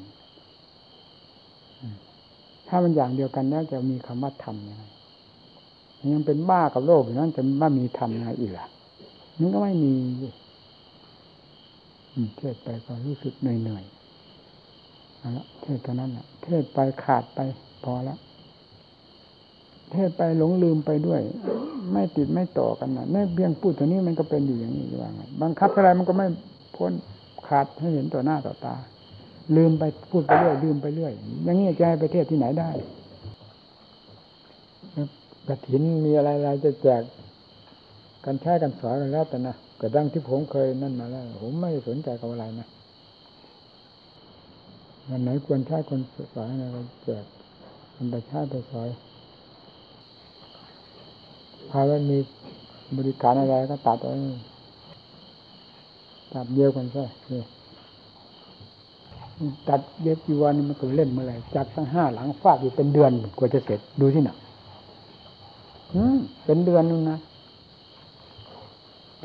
ถ้ามันอย่างเดียวกันแล้วจะมีคำว่าธรรมยังไงยังเป็นบ้ากับโลกอยู่นั้นจะว่ามีธรรมยังไงอีกล่ะมันก็ไม่มีเทศไปก็รู้สึกเหนื่อยๆเอาละเทศเท่านั้นแหละเทศไปขาดไปพอแล้ว เทศไปหลงลืมไปด้วย ไม่ติดไม่ต่อกันนะนี่เพียงพูดตัวนี้มันก็เป็นอยู่อย่างนี้ว่าไงบังคับอะไรมันก็ไม่พ้นขาดให้เห็นต่อหน้าต่อตา ลืมไปพูดไปเรื่อยลืมไปเรื่อยอย่างนี้จะให้ไปเทศที่ไหนได้กระถินมีอะไรอะไรจะแจกกันใช้กันสอนกันแล้วแต่นะกระดังที่ผมเคยนั่นมาแล้ว ผมไม่สนใจกับอะไรนะวันไหนควรใช้คนสอนอะไรแจกมันไปใช้ไปสอย พาแล้วมีบริการอะไรก็ตัดไว้ตัดเดียวกันใช่ตัดเย็บจีวรนี่มันก็เล่นเมื่อไรจากทั้งห้าหลังฟาดอยู่เป็นเดือนกว่าจะเสร็จดูที่หนักเป็นเดือนนึงนะ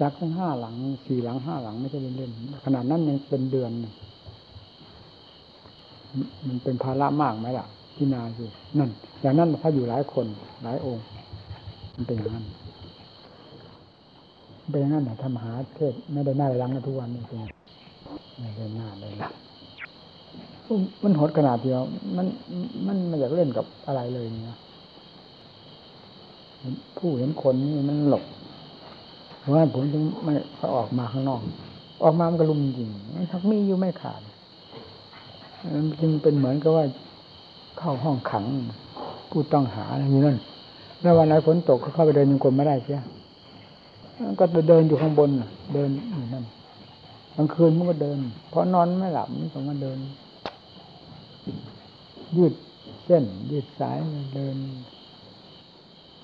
จากทั้งห้าหลังสี่หลังห้าหลังไม่ใช่เล่นๆขนาดนั้นยังเป็นเดือนมันเป็นภาระมากไหมล่ะที่นาสินั่นอย่างนั้นถ้าอยู่หลายคนหลายองค์ มันเป็นอย่างนั้นเป็นอย่างนั้นนะทำหาเทศไม่ได้หน้าได้ลังทุกวันนี้เป็นไม่ได้หน้าได้ลังมันหดขนาดเดียว มันมันไม่อยากเล่นกับอะไรเลยเนี่ยผู้เห็นคนนี่มันหลบเพราะว่าผมจึงไม่ออกมาข้างนอก ออกมามันก็ลุมจริงทักมีอยู่ไม่ขาดจึงเป็นเหมือนกับว่าเข้าห้องขังผู้ต้องหาอะไรอย่นั้น แล้ววันไหนฝนตกก็เข้าไปเดินยังกลมไม่ได้เชียก็เดินอยู่ข้างบนเดินอยู่นั่นกลางคืนมันก็เดิน เพราะนอนไม่หลับมันก็มาเดิน ยืดเส้น ยืดสายเดิน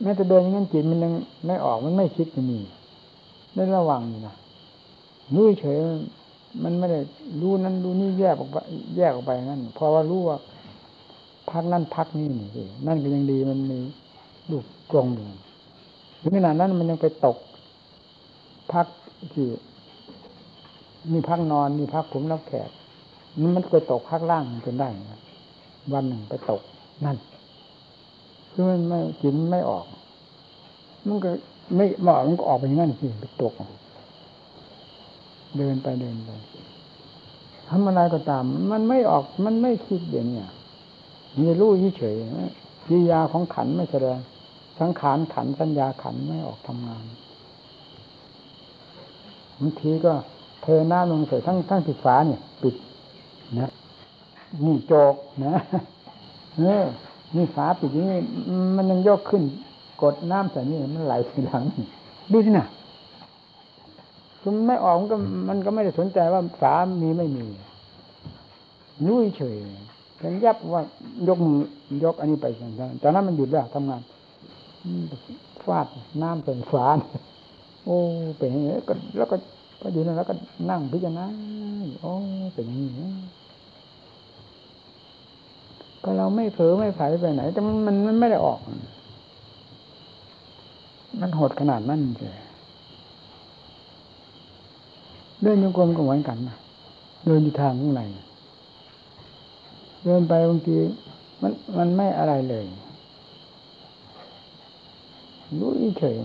แม้แต่เดินอย่างนั้นจิตมันยังไม่ออกมันไม่คิดมันมีได้ระวังอยู่นะรู้เฉยมันไม่ได้รู้นั้นรู้นี่แยกออกไปแยกออกไปงั้นเพราะว่ารู้ว่าพักนั่นพักนี่นี่นั่นก็ยังดีมันมี ลูกกลงอยู่ถึงขนาดนั้นมันยังไปตก พักที่มีพักนอนมีพักผมรับแขกมันมันไปตกพักล่างจนได้วันหนึ่งไปตกนั่นคือมันไม่กินไม่ออก มันก็ไม่เหมาะมันก็ออกไปอย่นั้นสิไปตก เดินไปเดินไปทำอะไรก็ตาม มันไม่ออกมันไม่คิดอย่างนี้มีรู้เฉยวิยาของขันไม่แสดง สังขารขันสัญญาขันไม่ออกทำงานบางทีก็เทน้ำลงใส่ทั้งทั้งปิดฝาเนี่ย ปิดนะนี่โจกนะเออนี่ฝาปิดอย่างนี้มันยังยกขึ้น กดน้ำใส่นี่มันไหลทีหลังดูสินะคือไม่ออกมันก็มันก็ไม่ได้สนใจว่าฝามีไม่มีนุ้ยเฉยฉันยับว่ายกมือยกอันนี้ไปตอนนั้นมันหยุดแล้วทำงาน ฟาดน้ำใส่ฝานโอ้เป็นอย่างนี้ก็แล้วก็ก็อยู่นั่นแล้วก็นั่งพิจารณาโอ้เป็นอย่างนี้ก็เราไม่เผลอไม่ไผไปไหน แต่มันมันไม่ได้ออก มันหดขนาดนั้นเลยเดินโยกรมก็เหมือนกันนะเดินอยู่ทางข้างในเดินไปบางทีมันมันไม่อะไรเลย รู้เฉย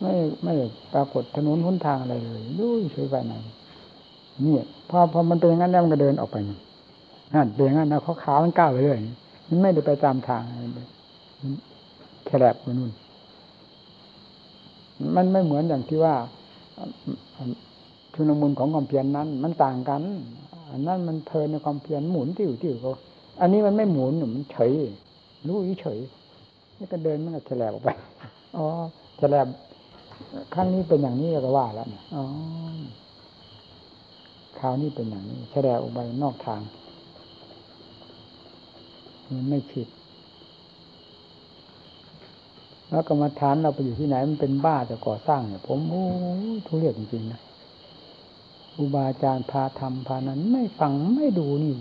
ไม่ไม่ปรากฏถนนหนทางอะไรเลยรู้เฉยไปไหนนี่พอพอมันเป็นอย่างนั้นแล้วมันก็เดินออกไปนั่นเป็นอย่างนั้นนะเขาขามันก้าวไปเรื่อยมันไม่ได้ไปตามทางแคบไปนู่น มันไม่เหมือนอย่างที่ว่าชุนมุนของความเพียรนนั้น มันต่างกัน อันนั้นมันเพลินในความเพียรหมุนติ้วติ้วเขาอันนี้มันไม่หมุนมันเฉย รู้เฉย นี่ก็เดินมันก็แฉลบออกไปอ๋อแฉลบครั้งนี้เป็นอย่างนี้ก็ว่าแล้วอ๋อคราวนี้เป็นอย่างนี้แฉลบออกไปนอกทางมันไม่ผิดแล้วกรรมฐานเราไปอยู่ที่ไหนมันเป็นบ้าแต่ก่อสร้างเนี่ย ผมโอ้ทุเรศจริงๆนะอุบาจารย์พาทำพานั้น ไม่ฟังไม่ดูนี่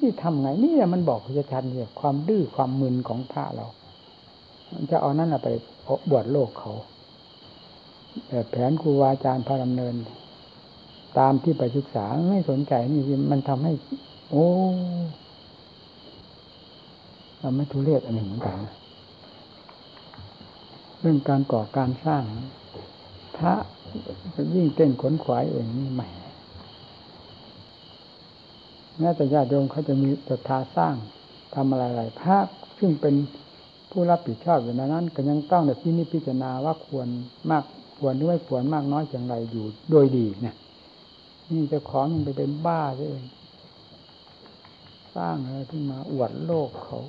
นี่ทำไงนี่แหละมันบอกจะชันเนี่ยความดื้อความมึนของพระเรา มันจะเอานั่นไปบวชโลกเขาแบบแผนครูบาอาจารย์พาดำเนิน ตามที่ไปศึกษาไม่สนใจนี่มันทำให้ โอ้ทำให้ทุเรศอันหนึ่งเหมือนกันเรื่องการก่อการสร้างพระยิ่งเต้นขนขวายเองนี่ใหม่ แม้แต่ญาติโยมเขาจะมีศรัทธาสร้างทำอะไรๆพระซึ่งเป็นผู้รับผิดชอบอยู่ในนั้น ก็ยังต้องในที่นี้พิจารณาว่าควรมากควรหรือไม่ควรมากน้อยอย่างไรอยู่โดยดีเนี่ยนี่จ้าของยังไปเป็นบ้าเองสร้างอะไรขึ้นมาอวดโลกเขา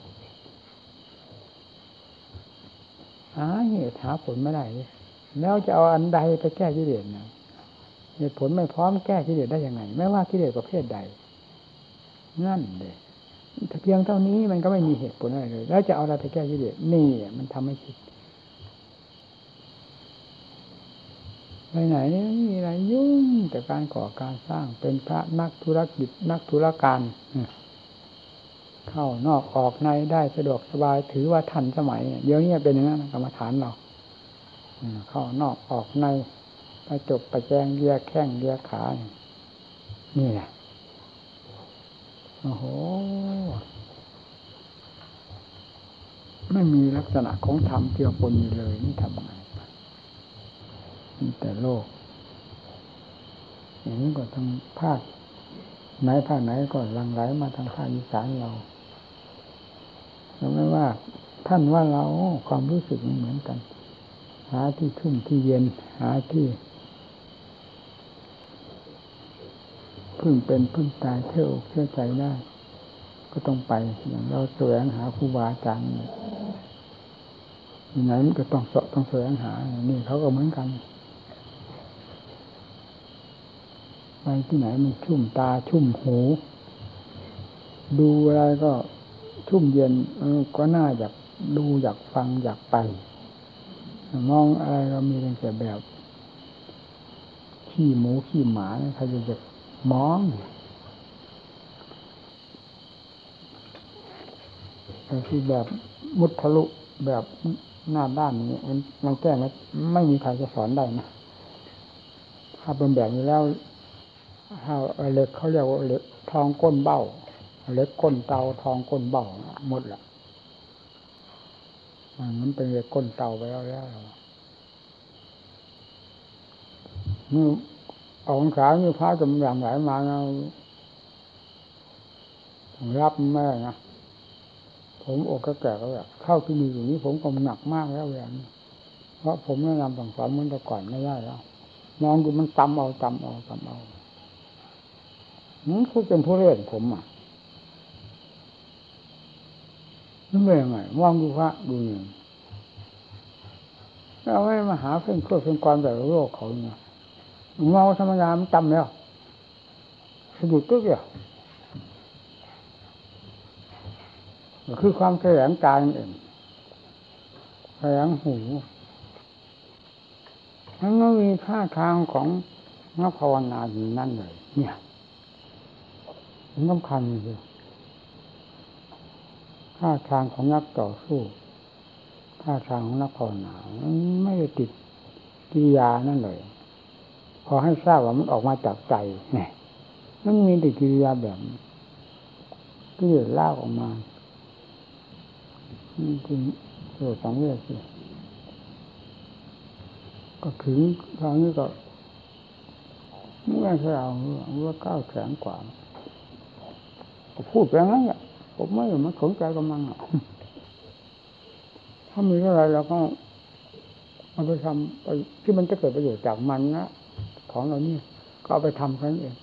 หาเหตุหาผลไม่ได้แล้วจะเอาอันใดไปแก้กิเลสนะเหตุผลไม่พร้อมแก้กิเลสได้ยังไง ไม่ว่ากิเลสประเภทใด นั่นเลยเพียงเท่านี้มันก็ไม่มีเหตุผลอะไรเลย แล้วจะเอาอะไรไปแก้กิเลสนี่มันทำให้คิดไปไหนนี่มีอะไรยุ่งแต่การก่อการสร้างเป็นพระนักธุรกิจนักธุรการเข้านอกออกในได้สะดวกสบายถือว่าทันสมัยเดี๋ยวนี้เป็นอย่างนั้นกรรมฐานเราเข้านอกออกในไปจบประแจงเรียแข้งเรียขานี่แหละ โอ้โห ไม่มีลักษณะของธรรมเกี่ยวปนอยู่เลยนี่ทำไงมีแต่โลก อย่างนี้ก็ทางภาคไหนภาคไหนก็ลังไหลมาทางภาคอีสานเราเราไม่ว่า ท่านว่าเราความรู้สึกไม่เหมือนกัน หาที่ชุ่มที่เย็น หาที่ พึ่งเป็นพึ่งตายเที่ยวเชื่อใจได้ ก็ต้องไปอย่างเราแสวงหาครูบาอาจารย์อย่างนั้นก็ต้องสอบต้องแสวงหานี่เขาก็เหมือนกันไปที่ไหนมันชุ่มตาชุ่มหู ดูอะไรก็ชุ่มเย็นก็น่าอยากดูอยากฟังอยากไปมองอะไรก็มีแต่แบบ ขี้หมูขี้หมาใครจะจะ มองแต่แบบมุทะลุแบบหน้าด้านนี้มันมันแก้ไม่ไม่มีใครจะสอนได้นะถ้าเป็นแบบนี้แล้วถ้าเล็กเขาเรียกว่าเล็กทองก้นเบ้าเล็กก้นเตาทองก้นเบ้าหมดละมันเป็นเล็กก้นเตาไปแล้วแล้วมือ อองขามีพระจำอย่างไหลมานะรับแม่นะผมอกก็แก่ก็แบบเข้าที่มีอยู่นี้ผมก็หนักมากแล้วอย่างนี้เพราะผมแนะนำสั่งสอนมือนแต่ก่อนไม่ได้แล้วมองดูมันจำเอาจำเอาจำเอานั่นคือเป็นผู้เล่นผมอะนั่นเป็นยังไงมองดูพระดูหนึ่งเราไม่มาหาเพื่อนเพื่อเพื่อนความแต่โลกเขาเนี่ย เงาธรรมดามันจำแล้วสะดุดตึ๊กเดียวคือความแสลงกายเองแสลงหูมันก็มีท่าทางของนักภาวนาอยู่นั่นเลย เนี่ยมันสำคัญเลยท่าทางของนักต่อสู้ท่าทางของนักภาวนามันไม่ได้ติดกิริยานั่นเลย พอให้ทราบว่ามันออกมาจากใจเนี่ยมันมีแต่กิริยาแบบที่เล่าออกมาคุณโสสังเวชก็ถึงทางนี้ก็ไม่ใช่เอาว่าเก้าแสนกว่าก็พูดไปงั้นแหละผมไม่มาสนใจกำลังอะถ้ามีอะไรเราก็เอาไปทำไปที่มันจะเกิดประโยชน์จากมันนะ ของเรานี่ก็เอาไปทำแค่นั้นเอง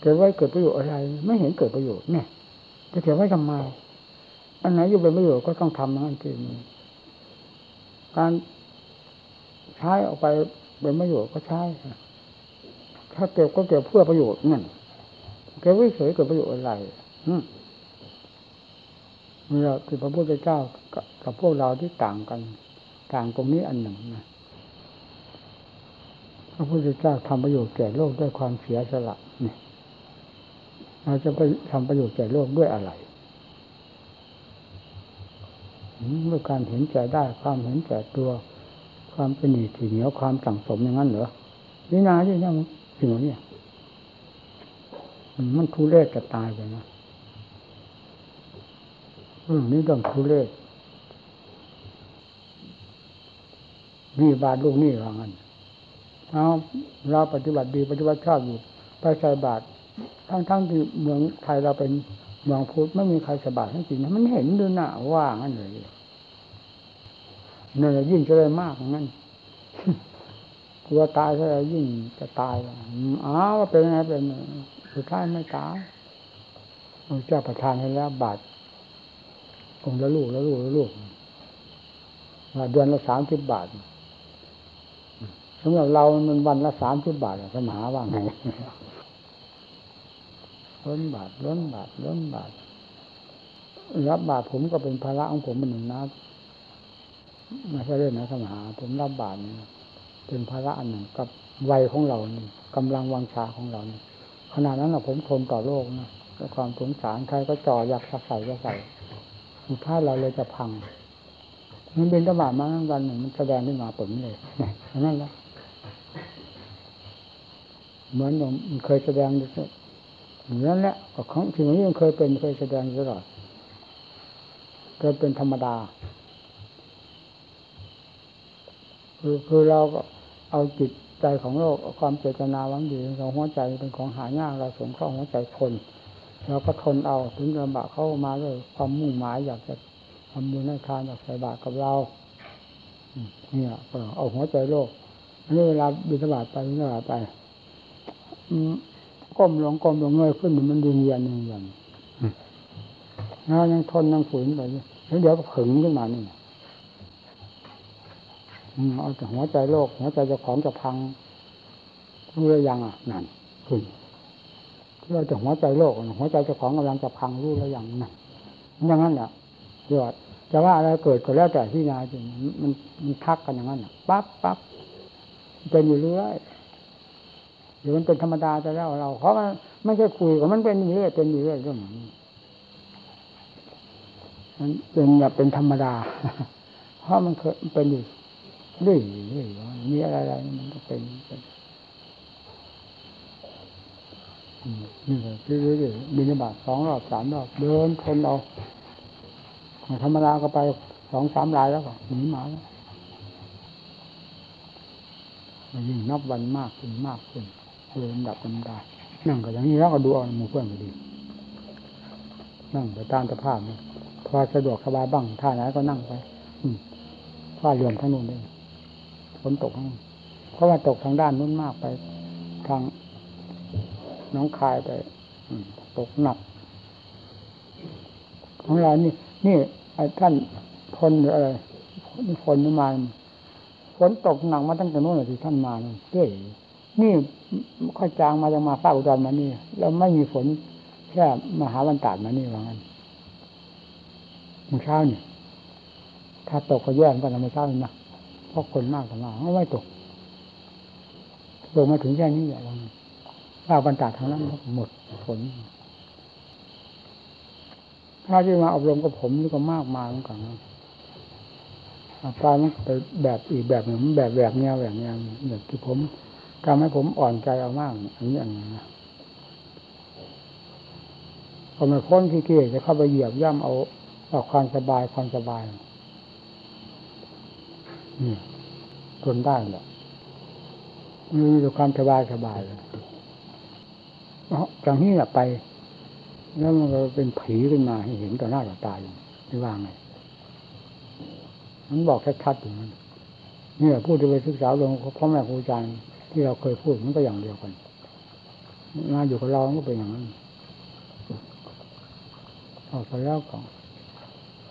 เกิดไว้เกิดประโยชน์อะไร ไม่เห็นเกิดประโยชน์เนี่ยจะเก็บไว้ทำไมอันไหนอยู่เป็นประโยชน์ก็ต้องทำนั่นคือการใช้ออกไปเป็นประโยชน์ก็ใช้ถ้าเก็บก็เก็บเพื่อประโยชน์นั่นเก็บไว้เฉยเกิดประโยชน์อะไรเมื่อที่พระพุทธเจ้ากับพวกเราที่ต่างกัน ต่างตรงนี้อันหนึ่งนะ ระพุทธเจ้าทำประโยชน์แก่โลกด้วยความเสียสละนี่เราจะไปทำประโยชน์แก่โลกด้วยอะไรด้วยการเห็นใจได้ความเห็นแก่ตัว ความเป็นหนีถี่เหนียวความสั่งสมอย่างนั้นเหรอนี่นาที่นี่สิ่งเหล่านี้มันทุเรศจะตายไปนะอืมนี่ต้องทุเรศนี่บาทลูกนี่ว่างั้น เอาเราปฏิบัติดีปฏิบัติชอบอยู่ไปใส่บาตรทั้งทั้งที่เมืองไทยเราเป็นเมืองพุทธไม่มีใครใส่บาตรทั้งจริงมันเห็นดูหน้าว่างั้นเลยเนั่นยิ่งจะได้มากงั้นกลัวตายก็ยิ่งจะตายอ้าวเป็นไงเป็นสุดท้ายไม่ตายเจ้าประทานให้แล้วบาทองละลูกละลูกละลูกเดือนละสามสิบบาท สำหรับเรามันวันละสามสิบบาทสมหาว่าไงล้นบาทล้นบาทล้นบาทรับบาทผมก็เป็นภาระของผมเป็นหนึ่งนะไม่ใช่เรื่องนะสมหา ผมรับบาทเป็นภาระอันหนึ่งกับวัยของเรานี่กำลังวังชาของเรานี่ขนาดนั้นนะผมทนต่อโลกนะด้วยความสงสารใครก็จ่ออยากใส่ก็ใส่สุดท้ายเราเลยจะพังมันเป็นกระบาดมาวันหนึ่งมันแสดงขึ้นมาผลเลยนั่นแหละ เหมือนมันเคยแสดงอย่างนั้นแหละของสิ่งนี้มันเคยเป็นเคยแสดงตลอดเกิดเป็นธรรมดา คือคือเราก็เอาจิตใจของโลกความเจตนาหวังดีของหัวใจเป็นของหายากเราสงเคราะห์หัวใจทนเราก็ทนเอาถึงลำบากเข้ามาด้วยความมุ่งหมายอยากจะทำบุญให้ทานอยากใส่บาตรกับเราเนี่ยเอาหัวใจโลกนี่เวลาบิณฑบาตไปบิณฑบาตไป ก้มลงก้มลงเงยขึ้นมันดึงเยียนดึงเยียนแล้วยังทนยังฝืนไปแล้วเดี๋ยวก็ผึ่งขึ้นมานี่เอาแต่หัวใจโลกหัวใจเจ้าของจะพังรู้หรือยังอะนั่นขึ้นเราจะหัวใจโลกหัวใจเจ้าของกำลังจะพังรู้แล้วยังนั่นอย่างนั้นแหละยอดจะว่าอะไรเกิดก็แล้วแต่ที่นาจริงมันมันทักกันอย่างนั้นปั๊บปั๊บเป็นอยู่เรื่อย หรือมันเป็นธรรมดาจะแล้วเรา เพราะมันไม่ใช่คุยกับมันเป็นอยู่เรื่อยเป็นอยู่เรื่อยเรื่องนี้มันเป็นแบบเป็นธรรมดา เพราะมันเคยเป็นอยู่เรื่อยเรื่อยมีอะไรอะไรมันก็เป็นนี่เลยเรื่อยๆบินบาตสองรอบสามรอบเดินทนเอาธรรมดาก็ไปสองสามรายแล้วก็หนีมาแล้วยิ่งนับวันมากขึ้นมากขึ้น เดินดับกันได้นั่งก็อย่างนี้แล้วก็ดูเอาหมู่เพื่อนก็ดี นั่งไปตามสภาพนี่พอสะดวกสบายบ้างท่าไหนก็นั่งไปฟ้าเรือนทั้งนู้นเลยฝนตกทั้งเพราะว่าตกทางด้านนู้นมากไป ทางน้องคายไปตกหนัก ของเรานี่ นี่ไอ้ท่านพลหรืออะไรพลนี่มาฝนตกหนักมาตั้งแต่นู้นเลยที่ท่านมาเรื่อย นี่ค่อยจางมายังมาฝ้าอุดรมานี่แล้วไม่มีฝนแค่มหาวันตาดมานี่ว่างั้นมื่อเช้านี่ถ้าตกก็แย่กันเมื่อเช้านี่นะเพราะคนมากกว่ามาไม่ตกตกมาถึงแค่นี้แหละฝ้าวันตาดทางนั้นหมดฝนถ้าที่มาอบรมกับผมนี่ก็มากมาเหมือนกันปลายมันไปแบบอีกแบบหนึ่งแบบแบบแนวแบบแนวแบบที่ผม ทำให้ผมอ่อนใจเอามากอันนี้อันนี้นะพอมาพ้นที่เกียจะเข้าไปเหยียบย่ำเอาเอาความสบายความสบายนี่ทนได้แหละมีแต่ความสบายสบายเลยเพราะจากนี้แหละไป แล้วมันก็เป็นผีขึ้นมาให้เห็นต่อหน้าต่อตาอยู่ไม่ว่าไงมันบอกชัดๆอย่างนั้นนี่แหละพูดไปศึกษาลงพ่อแม่ครูอาจารย์ ที่เราเคยพูดมันก็อย่างเดียวกันงานอยู่กับเราก็เป็นอย่างนั้นออกไปแล้วก็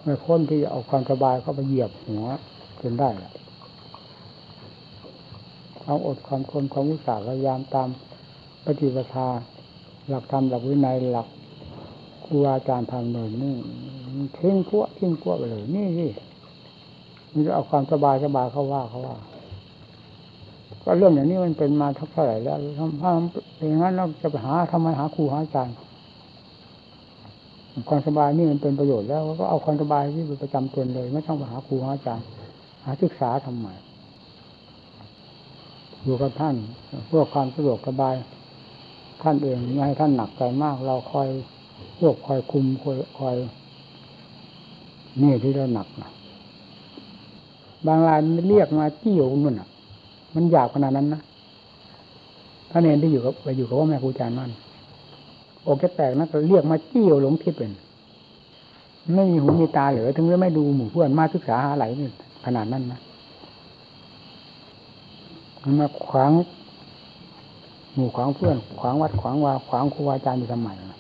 ไม่พ้นที่เอาความสบายเข้าไปเหยียบหัวจนได้ความอดความทนความวิสาพยายามตามปฏิปทาหลักธรรมหลักวินัยหลักครูอาจารย์ทำเลยนี่ทิ้งพวกทิ้งพวกไปเลย นี่นี่มันจะเอาความสบายสบายเขาว่าเขาว่า ก็เรื่องอย่างนี้มันเป็นมาเท่าไหร่แล้วทำถ้าเป็นองั้นเราจะไปหาทำไมหาครูหาอาจารย์ความสบายนี่มันเป็นประโยชน์แล้วก็เอาความสบายที่เป็นประจำตนเลย ไม่ต้องไปหาครูหาอาจารย์ หาศึกษาทำไมอยู่กับท่านเพื่อความสะดวกสบาย ท่านเองไม่ให้ท่านหนักใจมาก เราคอยควบคอยคุมคอยคอยนี่ที่เราหนักนะบางรายมันเรียกมาจี้อยู่นู่นอะ มันหยาบขนาดนั้นนะพระเนรที่อยู่กับไปอยู่กับพ่อแม่ครูอาจารย์นั่นอกจะแตกนะก็เรียกมาจี้อยู่หลงทิศเป็นไม่มีหูมีตาเหลือถึงจะไม่ดูหมู่เพื่อนมาศึกษาหาไหลนี่ขนาดนั้นนะมันมาขวางหมู่ขวางเพื่อน ขวางวัดขวางวาขวางครูอาจารย์อยู่ทำไมนะ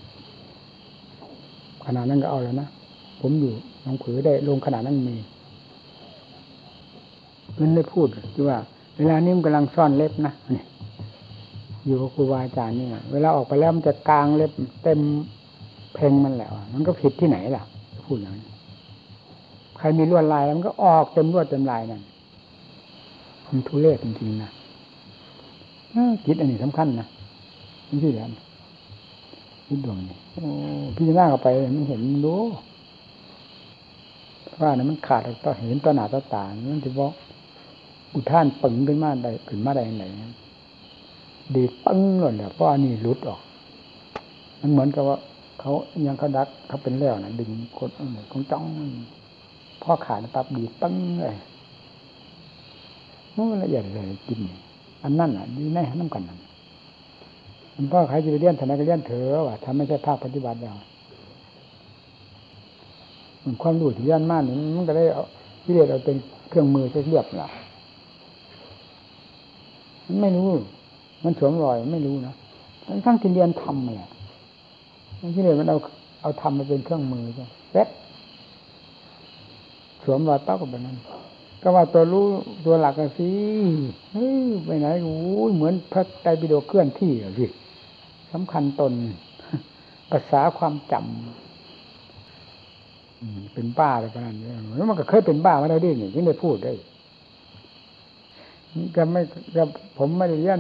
ขนาดนั้นก็เอาแล้วนะผมอยู่หนังผือได้ลงขนาดนั้นมีมันได้พูดที่ว่า เวลานี้มันกำลังซ่อนเล็บนะนี่อยู่กับครูบาอาจารย์นี่เวลาออกไปแล้วมันจะกลางเล็บเต็มเพลงมันแล้วมันก็ผิดที่ไหนล่ะพูดอย่างนี้ใครมีลวดลายมันก็ออกเต็มลวดเต็มลายนั่นมันทุเรศจริงๆนะจิตอันนี้สำคัญนะนี่ที่แล้วจิตดวงนี้พี่หน้าเข้าไปมันเห็นมันรู้ว่านะมันขาดต่อเห็นต่อหน้าต่อตามันจะบอก อุท่านปึงขึ้นมาได้ขึ้นมาได้ไหนดีปึ้งเลยเนี่ยเพราะอันนี้รุดออก มันเหมือนกับว่า เขายังเขาดักเขาเป็นแล้วนะดึงกดของจ้องพ่อขาดปั๊บดีดปึ้งเลยมันละเอียดเลยกิน อันนั่นอะ ดีแน่น้ำกันนั่นมันพ่อใครจะไปเลี้ยนทนายก็เลี้ยนเถอะว่าทำไม่ใช่ภาคปฏิบัติแล้วมันความรู้ที่ย่านมากนี่มันก็ได้เอาที่เรียกเราเป็นเครื่องมือจะเรียบละ มันไม่รู้ มันสวมรอยไม่รู้นะทั้งทั้งที่เรียนทำเนี่ยที่เรียนมันเอาเอาทำมาเป็นเครื่องมือใช่เป๊ะสวมรอยปั๊บกับแบบนั้น ก็ว่าตัวรู้ตัวหลักกันสิเฮ้ยไปไหนโอ้ยเหมือนพระไตรปิฎกเคลื่อนที่อะสิสำคัญตนภาษาความจำเป็นบ้าอะไรประมาณนี้แล้วมันก็เคยเป็นบ้ามาแล้วดินี่ที่ได้พูดได้ ก็ไม่ก็ผมไม่ได้เลี้ยน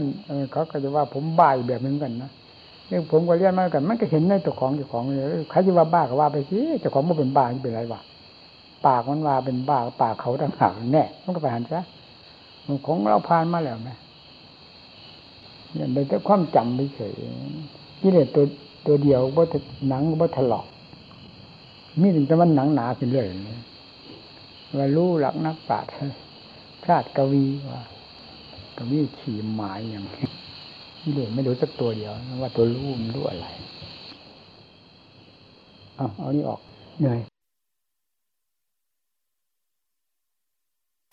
เขาก็จะว่าผมบ้าอีกแบบนึงกันนะเรื่องผมก็เลี้ยนมากัน มันก็เห็นในตัวของเจ้าของเลยใครจะว่าบ้าก็ว่าไปสิเจ้าของมันเป็นบ้าเป็นไรวะปากมันว่าเป็นบ้าปากเขาต่างหากแน่มันก็ไปหันซะของเราผ่านมาแล้วไหมเนี่ยเป็นแต่ความจำไปเฉยนี่เลยตัวตัวเดียวว่าหนังว่าถลอกมีถึงแต่มันหนังหนาขึ้นเรื่อยว่ารู้หลักนักปราชญ์ชาติกวีว่า ตรงนี้ขี่หมายอย่างนี่เลยไม่รู้สักตัวเดียวว่าตัวรูมันรู้อะไรเอาเอานี่ออกเหนื่อย